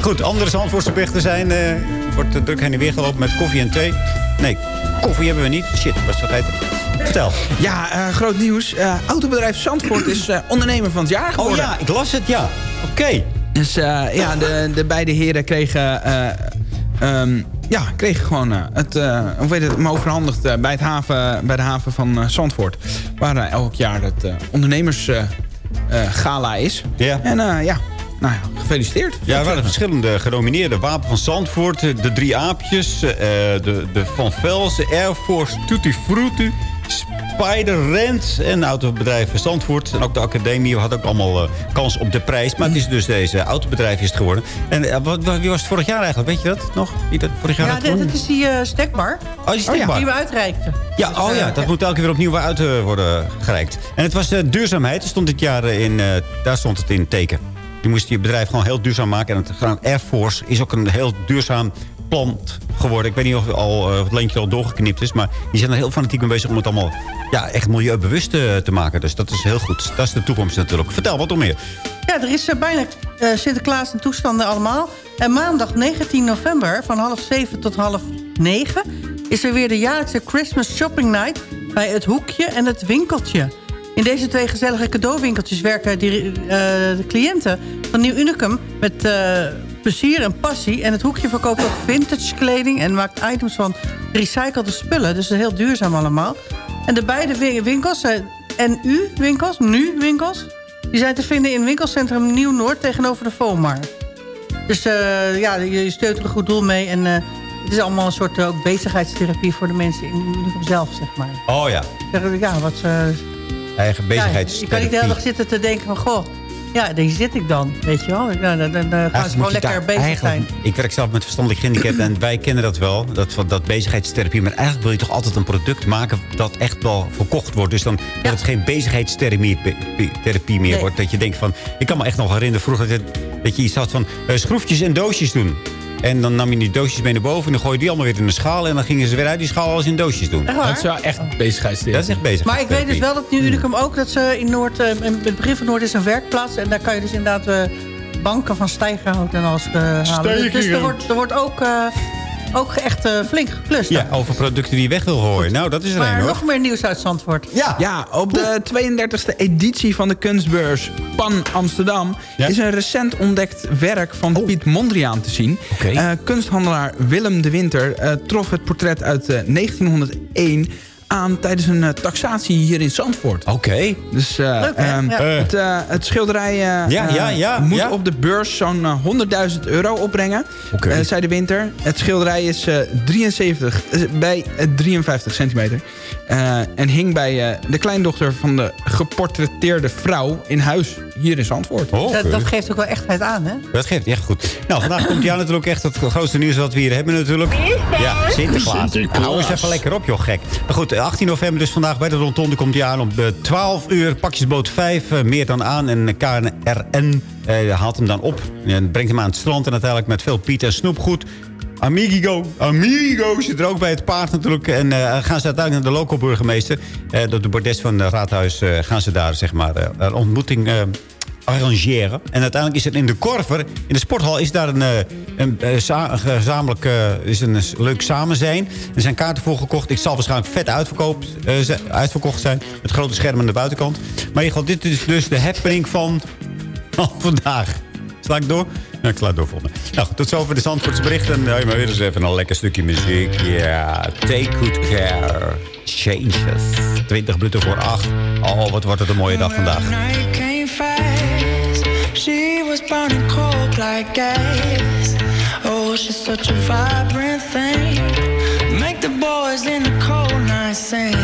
Goed, andere Zandvoortse berichten zijn... eh wordt druk heen en weer gelopen met koffie en thee. Nee, koffie hebben we niet. Shit, was vergeten. Vertel. Ja, groot nieuws. Autobedrijf Zandvoort is ondernemer van het jaar geworden. Oh ja, ik las het, ja. Oké. Dus ja, de, de beide heren kregen... ehm, ja, kregen gewoon eh, het, eh, hoe weet het, hem overhandigd eh, bij, het haven, bij de haven van Zandvoort. Waar elk jaar het ondernemersgala is. Ja. En ja, nou ja, gefeliciteerd. Ja, er waren verschillende genomineerde. Wapen van Zandvoort, de Drie Aapjes, eh, de, de Van Velsen, Air Force, Tutti Frutti, Spider Rent en autobedrijf Zandvoort. En ook de academie had ook allemaal eh, kans op de prijs. Maar het is dus deze autobedrijf is het geworden. En eh, wat, wat- wie was het vorig jaar eigenlijk? Weet je dat nog? Wie dat vorig jaar Ja, dit is die eh stekbar. Oh, die stekbar. Die we uitreikten. Ja, Dus, oh eh, ja, dat moet elke keer weer opnieuw uit eh, worden gereikt. En het was eh, duurzaamheid. Stond dit jaar eh, in, eh, daar stond het in het teken. Je moest je bedrijf gewoon heel duurzaam maken. En het Air Force is ook een heel duurzaam plant geworden. Ik weet niet of al, eh, het lintje al doorgeknipt is. Maar die zijn er heel fanatiek mee bezig om het allemaal ja, echt milieubewust eh, te maken. Dus dat is heel goed. Dat is de toekomst natuurlijk. Vertel, wat nog meer? Ja, er is eh, bijna Sinterklaas en toestanden allemaal. En maandag 19 november van half zeven tot half negen... is er weer de jaarlijkse Christmas Shopping Night... bij het Hoekje en het Winkeltje. In deze twee gezellige cadeauwinkeltjes werken die, eh, de cliënten van Nieuw Unicum... met eh, plezier en passie. En het Hoekje verkoopt ook vintage kleding... en maakt items van gerecyclede spullen. Dus heel duurzaam allemaal. En de beide wi- winkels, eh, NU-winkels, nu-winkels... Die zijn te vinden in winkelcentrum Nieuw-Noord tegenover de FOMAR. Dus ja, je, steunt er een goed doel mee. En het is allemaal een soort ook bezigheidstherapie voor de mensen in Unicum zelf, zeg maar. Oh ja, Ja, wat ze... eigen Ja, bezigheids. je kan niet de hele dag zitten te denken van... Goh, ja, daar zit ik dan, weet je wel. Ja, dan, dan, dan gaan ze gewoon lekker bezig zijn. Ik werk zelf met verstandelijk gehandicapt en wij kennen dat wel. Dat, dat bezigheidstherapie. Maar eigenlijk wil je toch altijd een product maken dat echt wel verkocht wordt. Dus dan dat het geen bezigheidstherapie therapie meer Nee. wordt. Dat je denkt van, ik kan me echt nog herinneren vroeger dat, dat je iets had van eh, schroefjes en doosjes doen. En dan nam je die doosjes mee naar boven en dan gooi je die allemaal weer in de schaal. En dan gingen ze weer uit die schaal alles in doosjes doen. Echt waar? Dat is wel echt bezigheidstherapie. Dat is echt bezig. Maar ik weet dus wel dat nu Unicum ook... dat ze in Noord... eh, in het begin van Noord is een werkplaats... en daar kan je dus inderdaad eh, banken van stijgerhout en alles eh, halen. Dus, dus er wordt, er wordt ook, eh, ook echt eh, flink geklust. Ja, over producten die je weg wil gooien. Nou, dat is er een Maar hoor. nog meer nieuws uit Zandvoort. Ja. Ja, op de 32e editie van de kunstbeurs Pan Amsterdam... Ja? is een recent ontdekt werk van Piet Mondriaan te zien. Oké. Eh, kunsthandelaar Willem de Winter eh, trof het portret uit eh, 1901 aan tijdens een eh, taxatie hier in Zandvoort. Oké. Dus eh, Leuk, ehm, Ja. het, eh, het schilderij eh, Ja, ja, ja, moet ja. op de beurs zo'n eh, 100.000 euro opbrengen, eh, zei de Winter. Het schilderij is eh, 73 eh, bij eh, 53 centimeter. Eh, en hing bij eh, de kleindochter van de geportretteerde vrouw in huis hier in Zandvoort. Oh, Dat, geeft ook wel echtheid aan, hè? Dat geeft echt goed. Nou, vandaag komt ja natuurlijk echt het grootste nieuws wat we hier hebben natuurlijk. Ja, Sinterklaas. Sinterklaas. Hou eens even lekker op, joh, gek. Maar goed, 18 november dus vandaag bij de Rotonde komt hij aan eh, 12 uur. Pakjesboot 5, eh, meer dan aan. En KNRN eh, haalt hem dan op en brengt hem aan het strand. En uiteindelijk met veel piet en snoepgoed. Amigo, Amigo zit er ook bij het paard natuurlijk. En eh, gaan ze uiteindelijk naar de local burgemeester. Eh door de bordes van het raadhuis eh, gaan ze daar zeg maar eh, een ontmoeting eh, arrangeren. En uiteindelijk is het in de Korver, in de sporthal, is daar een, eh, een, eh, een gezamenlijk eh, is een leuk samen zijn. Er zijn kaarten voor gekocht. Ik zal waarschijnlijk vet uitverkocht zijn. Met grote schermen aan de buitenkant. Maar geval, dit is dus de happening van van vandaag. Sla ik door? Ja, ik sla door volgende. Nou, tot zover de Zandvoortse berichten. En, eh, maar weer eens even een lekker stukje muziek. Ja, take good care. Changes. 20 minuten voor 8. Oh, wat wordt het een mooie dag vandaag. Burning cold like gas. Oh, she's such a vibrant thing. Make the boys in the cold night sing.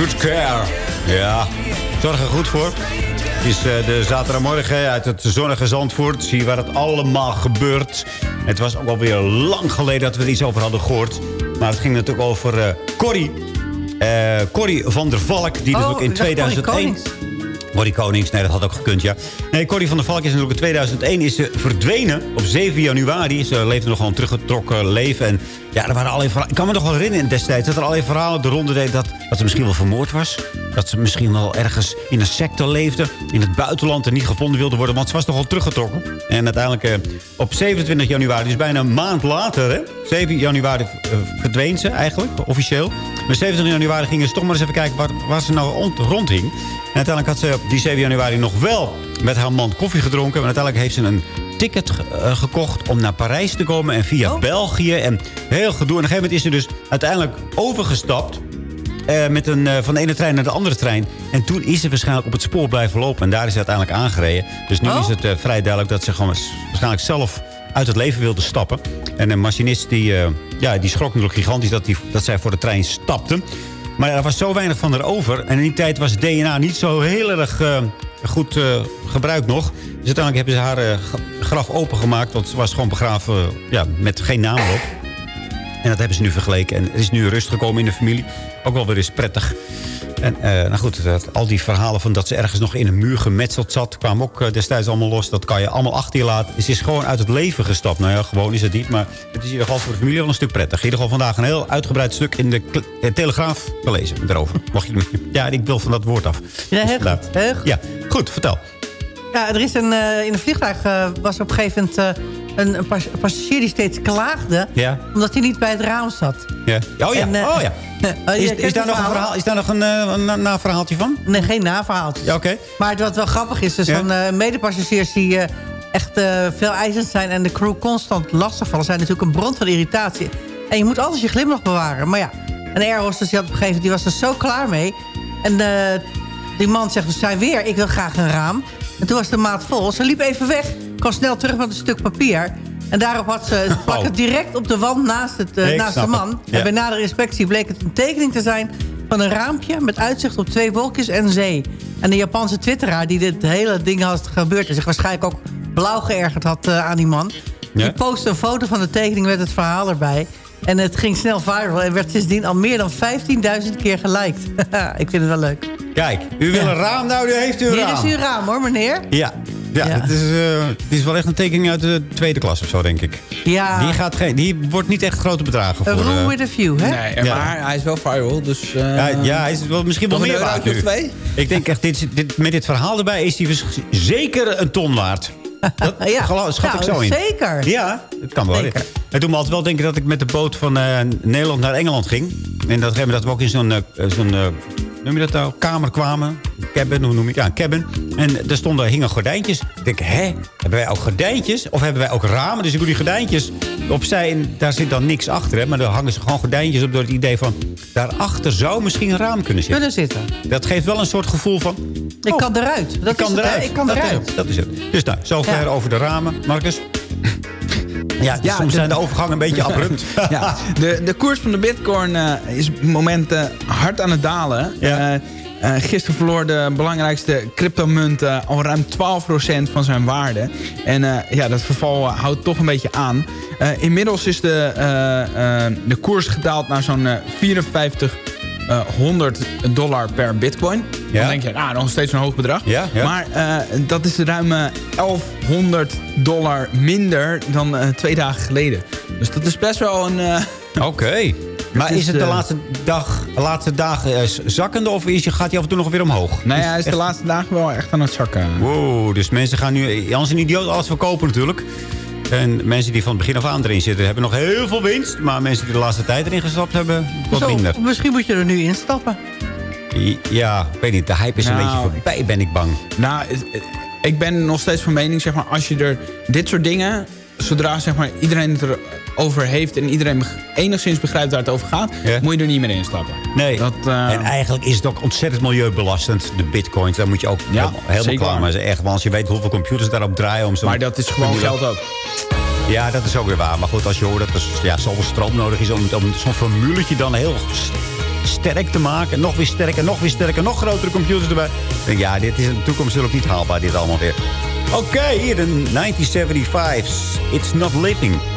Good Care. Ja, zorg er goed voor. Het is eh, de zaterdagmorgen uit het zonnige Zandvoort. Zie je waar het allemaal gebeurt. Het was ook alweer lang geleden dat we er iets over hadden gehoord. Maar het ging natuurlijk over eh Corrie. Eh, Corrie van der Valk, die Oh, natuurlijk in ik dacht Corrie 2001... Konings. Corrie Konings, nee, dat had ook gekund, ja. Nee, Corrie van der Valk is natuurlijk in 2001 is ze verdwenen. Op 7 januari. Ze leefde nogal een teruggetrokken leven. En ja, er waren allerlei verhalen. Ik kan me nog wel herinneren destijds dat er allerlei verhalen de ronde deden... Dat, dat ze misschien wel vermoord was. Dat ze misschien wel ergens in een sector leefde. In het buitenland en niet gevonden wilde worden. Want ze was nogal teruggetrokken. En uiteindelijk eh, op 27 januari, dus bijna een maand later... Hè, 7 januari eh, verdween ze eigenlijk, officieel. Maar 27 januari gingen ze toch maar eens even kijken... waar, waar ze nou rond, rondhing. En uiteindelijk had ze op die 7 januari nog wel met haar man koffie gedronken. En uiteindelijk heeft ze een ticket eh, gekocht om naar Parijs te komen. En via België. En heel gedoe. En op een gegeven moment is ze dus uiteindelijk overgestapt. Eh, met een, eh, van de ene trein naar de andere trein. En toen is ze waarschijnlijk op het spoor blijven lopen. En daar is ze uiteindelijk aangereden. Dus nu Oh. is het eh, vrij duidelijk dat ze gewoon waarschijnlijk zelf uit het leven wilde stappen. En een machinist die, ja, die schrok natuurlijk gigantisch dat, die, dat zij voor de trein stapte. Maar er was zo weinig van haar over. En in die tijd was DNA niet zo heel erg goed gebruikt nog. Dus uiteindelijk hebben ze haar graf opengemaakt. Want ze was gewoon begraven ja, met geen naam erop. En dat hebben ze nu vergeleken. En er is nu rust gekomen in de familie. Ook wel weer eens prettig. En eh, nou goed, dat, al die verhalen van dat ze ergens nog in een muur gemetseld zat... kwamen ook eh, destijds allemaal los. Dat kan je allemaal achter je laten. Ze is gewoon uit het leven gestapt. Nou ja, gewoon is het niet. Maar het is in ieder geval voor de familie wel een stuk prettig. In ieder geval vandaag een heel uitgebreid stuk in de eh, Telegraaf gelezen. Daarover. Mocht je, ja, ik wil van dat woord af. Ja, heel Dus goed, inderdaad. heel goed. Ja, goed, vertel. Ja, er is een, eh, in een vliegtuig eh, was er op een gegeven moment eh, een, een pas- passagier die steeds klaagde... Ja. omdat hij niet bij het raam zat. Ja. Oh ja, En, oh ja. Oh, Is, is, daar nog een verhaal, is daar nog een, een, naverhaaltje van? Nee, geen naverhaaltjes. Ja, oké. Maar wat wel grappig is, is van medepassagiers die echt veel eisend zijn... en de crew constant lastigvallen, zijn natuurlijk een bron van irritatie. En je moet altijd je glimlach bewaren. Maar ja, een airhostess die had op een gegeven moment, die was er zo klaar mee. En eh, die man zegt, we zijn weer, ik wil graag een raam. En toen was de maat vol. Ze liep even weg, kwam snel terug met een stuk papier... En daarop had ze het plakken direct op de wand naast, het, eh, naast de man. het. En Ja. bij nadere inspectie bleek het een tekening te zijn... van een raampje met uitzicht op twee wolkjes en zee. En de Japanse twitteraar die dit hele ding had gebeurd... en zich waarschijnlijk ook blauw geërgerd had eh, aan die man... Ja. die postte een foto van de tekening met het verhaal erbij... En het ging snel viral en werd sindsdien al meer dan 15.000 keer geliked. Ik vind het wel leuk. Kijk, u wil een raam, nou, nu heeft u een Hier raam. is uw raam hoor, meneer. Ja, ja, Ja. Het, is, eh, het is wel echt een tekening uit de tweede klas of zo, denk ik. Ja, Die, gaat geen, die wordt niet echt grote bedragen a voor... room eh, with a view, hè? Nee, Ja. maar hij is wel viral, dus... eh, ja, ja, hij is wel, misschien wel meer waard nu. twee? Ik denk echt, dit, dit, met dit verhaal erbij is hij zeker een ton waard. Dat Ja. geloof- schat ik Nou, zo in. zeker. Ja, het kan wel. Zeker. Het doet me altijd wel denken dat ik met de boot van eh, Nederland naar Engeland ging. En dat, dat we ook in zo'n, eh, zo'n eh, noem je dat nou, kamer kwamen. Cabin, hoe noem je? Ja, een cabin. En daar stonden, hingen gordijntjes. Ik denk, hè, hebben wij ook gordijntjes? Of hebben wij ook ramen? Dus ik doe die gordijntjes opzij en daar zit dan niks achter. Hè? Maar daar hangen ze gewoon gordijntjes op door het idee van... daarachter zou misschien een raam kunnen zitten. Kunnen zitten. Dat geeft wel een soort gevoel van... Ik oh, kan eruit. Dat ik kan is het, eruit. Ik kan dat, eruit. is- Dat is het. Dus nou, zover Ja. over de ramen. Marcus? Ja, Ja, soms de- zijn de overgangen een beetje abrupt. ja, de, de koers van de bitcoin eh, is op het moment eh, hard aan het dalen. Ja. Eh, eh, gisteren verloor de belangrijkste cryptomunt al ruim 12% van zijn waarde. En ja, dat verval houdt toch een beetje aan. Inmiddels is de, de koers gedaald naar zo'n eh, 54 eh, 100 dollar per bitcoin. Ja. Dan denk je, ah, nog steeds een hoog bedrag. Ja, ja. Maar eh, dat is ruim eh, 1100 dollar minder dan eh, twee dagen geleden. Dus dat is best wel een... eh, Oké. Maar is het de eh, laatste, dag, laatste dagen eh, zakkende of is, gaat hij af en toe nog weer omhoog? Nee, hij is de laatste dagen wel echt aan het zakken. Wow, dus mensen gaan nu als een idioot alles verkopen natuurlijk. En mensen die van het begin af aan erin zitten... hebben nog heel veel winst. Maar mensen die de laatste tijd erin gestapt hebben... wat Zo, minder. misschien moet je er nu instappen. Ja, ik weet niet. De hype is een Nou, beetje voorbij, ben ik bang. Nou, ik ben nog steeds van mening, zeg maar, als je er dit soort dingen zodra zeg maar, iedereen het erover heeft... en iedereen enigszins begrijpt waar het over gaat... moet je er niet meer instappen. Nee, Dat, eh, en eigenlijk is het ook ontzettend milieubelastend, de bitcoins. Daar moet je ook helemaal, helemaal klaar mee zijn. Echt, want als je weet hoeveel computers daarop draaien... Om zo'n Maar dat is gewoon geld ook. Ja, dat is ook weer waar. Maar goed, als je hoort dat er ja, zoveel stroom nodig is... om, om zo'n formuletje dan heel st- sterk te maken... nog weer sterker, nog weer sterker, nog grotere computers erbij... Ik denk, ja, dit is in de toekomst ook niet haalbaar, dit allemaal weer. Oké, hier de 1975's. It's Not Living.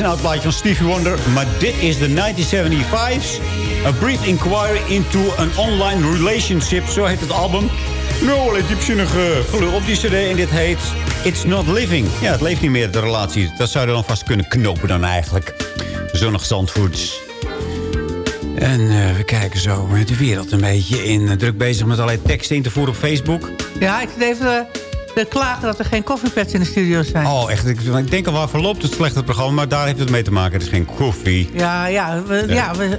Een oud plaatje van Stevie Wonder. Maar dit is de 1975's. A Brief Inquiry into an Online Relationship. Zo heet het album. Nou, alleen diepzinnige gelul op die cd. En dit heet It's Not Living. Ja, het leeft niet meer, de relatie. Dat zou je dan vast kunnen knopen dan eigenlijk. Zonnig Zandvoorts. En eh, we kijken zo de wereld een beetje in. Eh, druk bezig met allerlei teksten in te voeren op Facebook. Ja, ik zit even eh, te klagen dat er geen koffiepads in de studio zijn. Oh, echt. Ik, ik denk al waar verloopt het slechte programma. Maar daar heeft het mee te maken. Het is geen koffie. Ja, ja, we, Ja. ja. we,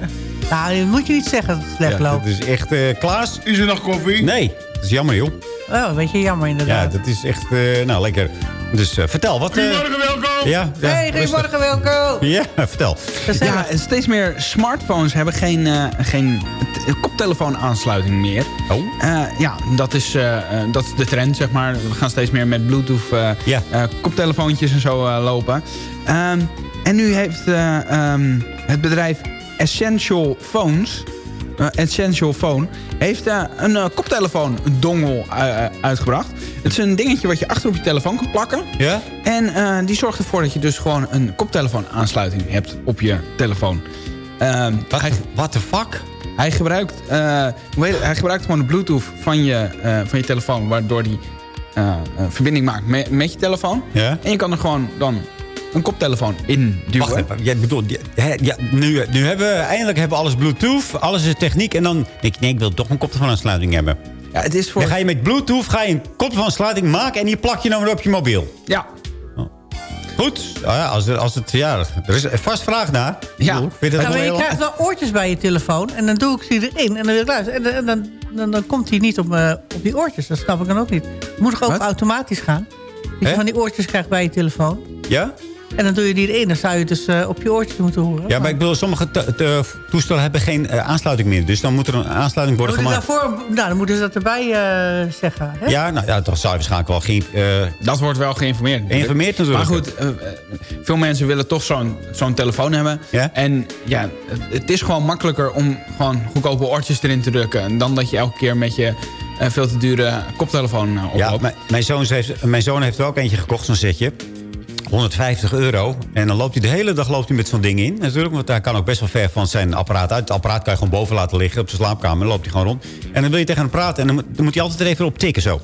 nou, dat moet je niet zeggen dat het slecht Ja, loopt. dat is echt... eh, Klaas? Is er nog koffie? Nee. Dat is jammer, joh. Oh, een beetje jammer Ja, inderdaad. dat is echt... eh, nou, lekker. Dus eh, vertel, wat... eh, Goedemorgen, Wilco! Ja, ja, hey, goedemorgen Wilco! Ja, vertel. Ja, en steeds meer smartphones hebben geen, eh, geen koptelefoonaansluiting meer. Oh. ja, dat is, eh, eh, dat is de trend, zeg maar. We gaan steeds meer met Bluetooth eh, eh, koptelefoontjes en zo eh, lopen. Ehm, en nu heeft eh, ehm, het bedrijf Essential Phones... eh, Essential Phone heeft eh, een eh, koptelefoon dongel eh, eh, uitgebracht. Het is een dingetje wat je achter op je telefoon kan plakken. Ja? En eh, die zorgt ervoor dat je dus gewoon een koptelefoonaansluiting hebt op je telefoon. What the fuck? Hij gebruikt, eh, hij gebruikt gewoon de bluetooth van je, eh, van je telefoon... waardoor die eh, een verbinding maakt met, met je telefoon. Ja? En je kan er gewoon dan een koptelefoon in duwen. Wacht even. Jij bedoelt, ja, nu, nu hebben we eindelijk hebben we alles Bluetooth, alles is techniek. En dan denk ik, nee, ik wil toch een koptelefoonaansluiting hebben. Ja, het is voor... Dan ga je met Bluetooth ga je een koptelefoonsluiting maken... en die plak je dan weer op je mobiel. Ja. Goed. Nou ja, als, er, als het, ja, er is vast vraag naar. Ja. Ik vind het Ja, maar je krijgt wel oortjes bij je telefoon. En dan doe ik die erin. En dan wil ik luisteren. En, dan- en dan, dan, dan komt hij niet op, eh, op die oortjes. Dat snap ik dan ook niet. Het moet toch ook Wat? automatisch gaan? Dat je van die oortjes krijgt bij je telefoon. Ja? En dan doe je die erin. Dan zou je het dus eh, op je oortjes moeten horen. Ja, maar ik bedoel, sommige te- te- toestellen hebben geen eh, aansluiting meer. Dus dan moet er een aansluiting worden Dan moet je gemaakt. daarvoor, nou, dan moeten ze dat erbij eh, zeggen. Hè? Ja, nou ja, dan zou je waarschijnlijk wel geen... eh, Dat wordt wel geïnformeerd. Geïnformeerd natuurlijk. Maar goed, veel mensen willen toch zo'n zo'n telefoon hebben. Ja? En ja, het, is gewoon makkelijker om gewoon goedkope oortjes erin te drukken. Dan dat je elke keer met je eh, veel te dure koptelefoon uh, ja, mijn, mijn, zoon heeft, mijn zoon heeft er ook eentje gekocht, zo'n setje. 150 euro. En dan loopt hij de hele dag loopt hij met zo'n ding in. Natuurlijk, want hij kan ook best wel ver van zijn apparaat uit. Het apparaat kan je gewoon boven laten liggen op zijn slaapkamer. Dan loopt hij gewoon rond. En dan wil je tegen hem praten. En dan, moet- dan moet hij altijd er even op tikken zo.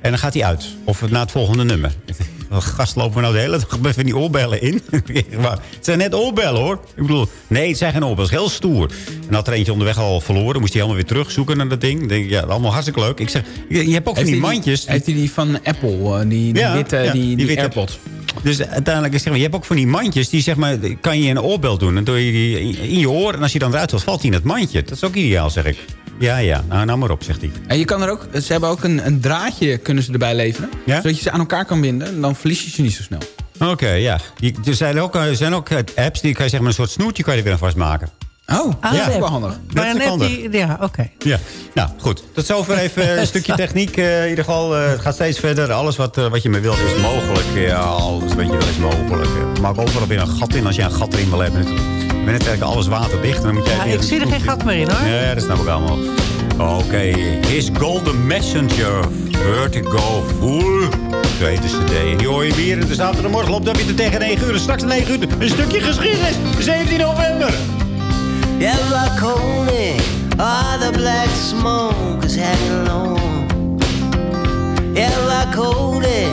En dan gaat hij uit. Of naar het volgende nummer. Wat Gast, lopen we nou de hele dag met van die oorbellen in? Maar het zijn net oorbellen, hoor. Ik bedoel, nee, het zijn geen oorbellen. Het is heel stoer. En had er eentje onderweg al verloren. Moest hij helemaal weer terugzoeken naar dat ding. Dan denk ik, ja, allemaal hartstikke leuk. Ik zeg, je, hebt ook van die mandjes. heeft hij die van Apple, eh, die, die Ja, witte, ja, die, die die, witte. AirPods? Dus uiteindelijk is zeg maar, je hebt ook van die mandjes die zeg maar, kan je in een oorbel doen. Dan doe je die in- je oor en als je dan eruit valt, valt hij in het mandje. Dat is ook ideaal, zeg ik. Ja, ja, nou, nou maar op, zegt hij. En je kan er ook, ze hebben ook een, een draadje kunnen ze erbij leveren. Ja? Zodat je ze aan elkaar kan binden. En dan verlies je ze niet zo snel. Oké, ja. Er zijn ook, er zijn ook eh, apps die kan je zeg maar een soort snoertje kan je er weer aan vastmaken. Oh, Ah, dat is ja. wel handig. Dat Maar is handig. die, ja, oké. Ja, nou goed. Tot zover even een stukje techniek. eh, in ieder geval, eh, het gaat steeds verder. Alles wat, eh, wat je maar wilt is mogelijk. Ja, alles wat je wil is mogelijk. Maak overal weer een gat in als je een gat erin wil hebben. natuurlijk. Je bent eigenlijk alles waterdicht. Dan moet jij Ja, ik zie er geen gat meer in, hoor. Ja, dat snap ik allemaal. Oké, His Golden Messenger, Vertigo Full. Zo heet de cd. En die hoor je weer in de zaterdagmorgen. Loopt dan weer tegen 9 uur. Straks 9 uur een stukje geschiedenis. 17 november. Ever Coney, all the black smoke is hanging low. Ever Coney,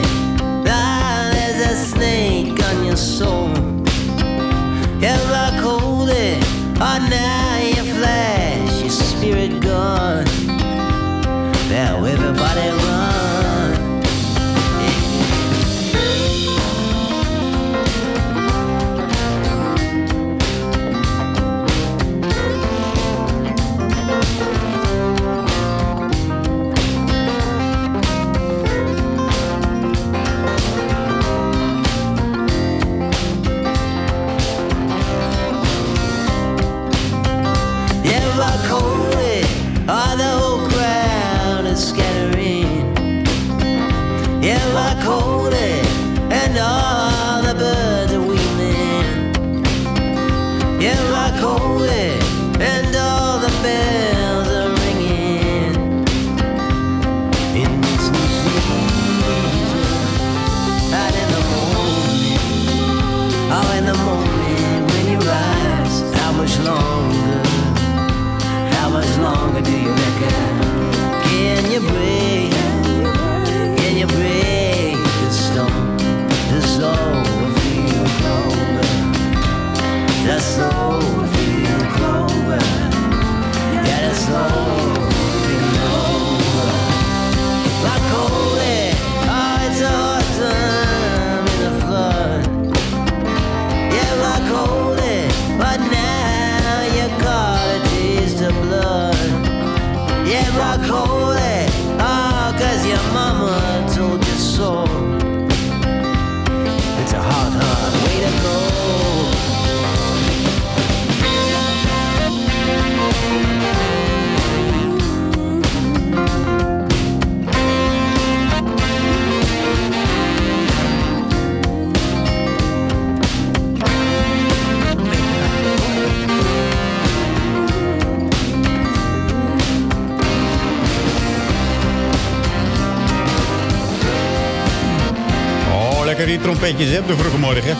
trompetjes hè, op de vroege morgen.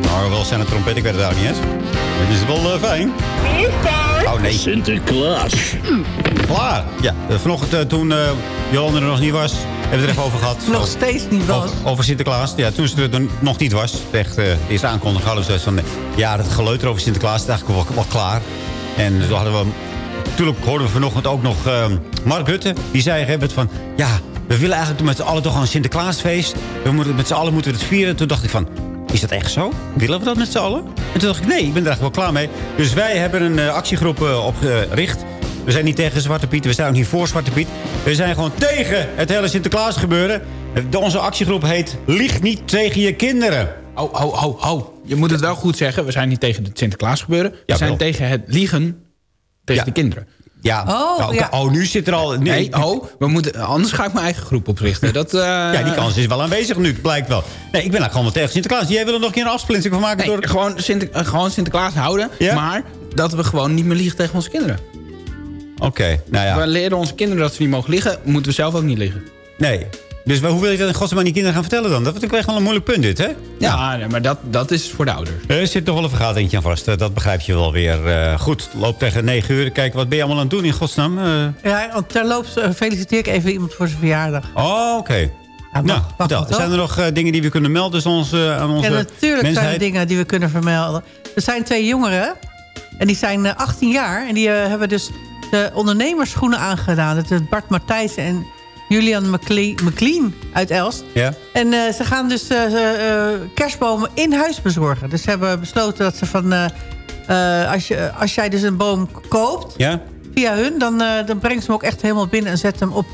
Nou, wel zijn het trompet, ik weet het ook niet eens. Het is wel eh, fijn. Oh nee. Sinterklaas. Klaar. Ja, eh, vanochtend eh, toen eh Jolande er nog niet was, hebben we het er even over gehad. Nog Over- steeds niet was. Over, over Sinterklaas. Ja, toen ze er nog niet was. Echt, eh eerst aankondiging hadden ze van... ja, het geleuter over Sinterklaas is eigenlijk wel, wel klaar. En toen hadden we natuurlijk hoorden we vanochtend ook nog eh, Mark Rutte. Die zei hebben het van... Ja, we willen eigenlijk met z'n allen toch een Sinterklaasfeest. We moeten, met z'n allen moeten we het vieren. Toen dacht ik van... Is dat echt zo? Willen we dat met z'n allen? En toen dacht ik, nee, ik ben er eigenlijk wel klaar mee. Dus wij hebben een eh, actiegroep eh, opgericht. We zijn niet tegen Zwarte Piet. We zijn ook niet voor Zwarte Piet. We zijn gewoon tegen het hele Sinterklaas gebeuren. De, onze actiegroep heet Lieg niet tegen je kinderen. Ho, ho, ho, ho. Je moet het wel goed zeggen. We zijn niet tegen het Sinterklaas gebeuren. We Ja, zijn wel. tegen het liegen tegen de kinderen. Ja, Oh, nou, ja. oh, nu zit er al... Nee, ho. We moeten, anders ga ik mijn eigen groep oprichten. Dat, eh, Ja, die kans is wel aanwezig nu, blijkt wel. Nee, ik ben eigenlijk gewoon wel tegen Sinterklaas. Jij wil er nog een keer een afsplitsing van maken Nee, door... gewoon, Sinter, eh, gewoon Sinterklaas houden. Ja? Maar dat we gewoon niet meer liegen tegen onze kinderen. Oké, nou ja. We leren onze kinderen dat ze niet mogen liegen. Moeten we zelf ook niet liegen. Nee. Dus hoe wil je dat in godsnaam aan die kinderen gaan vertellen dan? Dat is natuurlijk echt wel een moeilijk punt dit, hè? Ja, nee, maar dat, dat is voor de ouders. Er zit toch wel een vergadering aan vast. Dat begrijp je wel weer. Eh, goed, loop tegen 9 uur. Kijk, wat ben je allemaal aan het doen in godsnaam? Eh, Ja, want terloops eh, feliciteer ik even iemand voor zijn verjaardag. oh, oké. nou, hoor. zijn er nog eh, dingen die we kunnen melden aan onze, aan onze Ja, natuurlijk zijn er dingen die we kunnen vermelden. Er zijn twee jongeren. En die zijn eh, 18 jaar. En die hebben dus de ondernemersschoenen aangedaan. Dat is Bart Matthijssen en Julian McLean, McLean uit Elst. Ja? En eh, ze gaan dus eh, eh, kerstbomen in huis bezorgen. Dus ze hebben besloten dat ze van... als, je, als jij dus een boom koopt Ja? via hun... Dan, dan brengen ze hem ook echt helemaal binnen en zetten hem op.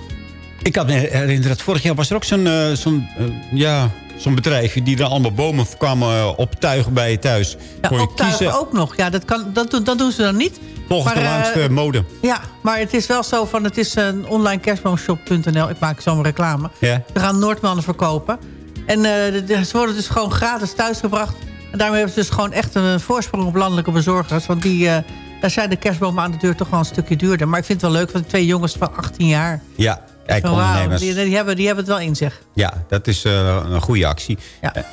Ik had me herinnerd dat vorig jaar was er ook zo'n zo'n ja, zo'n bedrijfje... die dan allemaal bomen kwamen optuigen bij je thuis. Ja, optuigen ook nog. Ja, dat, kan, dat, dat doen ze dan niet. Volgens Maar, de eh, laatste mode. Ja, maar het is wel zo van... het is een online kerstboomshop.nl. Ik maak zo'n reclame. We gaan Noordmannen verkopen. En de- ze worden dus gewoon gratis thuisgebracht. En daarmee hebben ze dus gewoon echt een voorsprong op landelijke bezorgers. Want die, eh, daar zijn de kerstbomen aan de deur toch wel een stukje duurder. Maar ik vind het wel leuk, want twee jongens van 18 jaar... Ja, die, die, hebben, die hebben het wel in zich. Ja, dat is eh, een goede actie.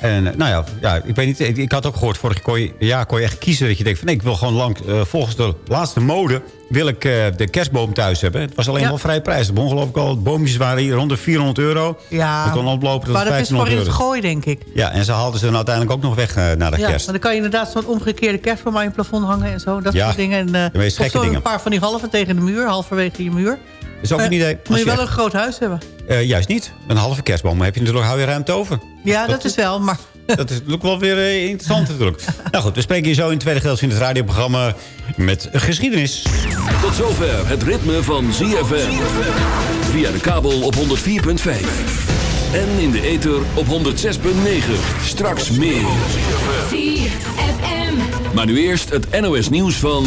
En eh, nou ja, ja, ik weet niet. Ik, ik had ook gehoord, vorig jaar kon je, ja, kon je echt kiezen dat je denkt van nee, ik wil gewoon lang, eh, volgens de laatste mode wil ik eh, de kerstboom thuis hebben. Het was alleen Ja. wel vrij prijzig. Ongelooflijk al, boompjes waren hier rond de 400 euro. Ja, Dat kon oplopen tot maar dat is voor 1500 in het euro. gooi, denk ik. Ja, en ze haalden ze dan uiteindelijk ook nog weg eh, na de Ja, kerst. maar dan kan je inderdaad zo'n omgekeerde kerstboom aan je plafond hangen en zo. Dat Ja, soort dingen. En, eh, de meest of gekke zo dingen. een paar van die halve tegen de muur, halverwege je muur. is ook een idee. Moet je je wel een groot huis hebben. juist niet. Een halve kerstboom heb je natuurlijk hou je ruimte over. Ja, dat, is wel, maar... Dat is ook wel weer eh, interessant natuurlijk. nou goed, we spreken je zo in het tweede gedeelte van het radioprogramma met geschiedenis. Tot zover het ritme van ZFM. Via de kabel op 104.5. En in de ether op 106.9. Straks meer. Maar nu eerst het NOS nieuws van...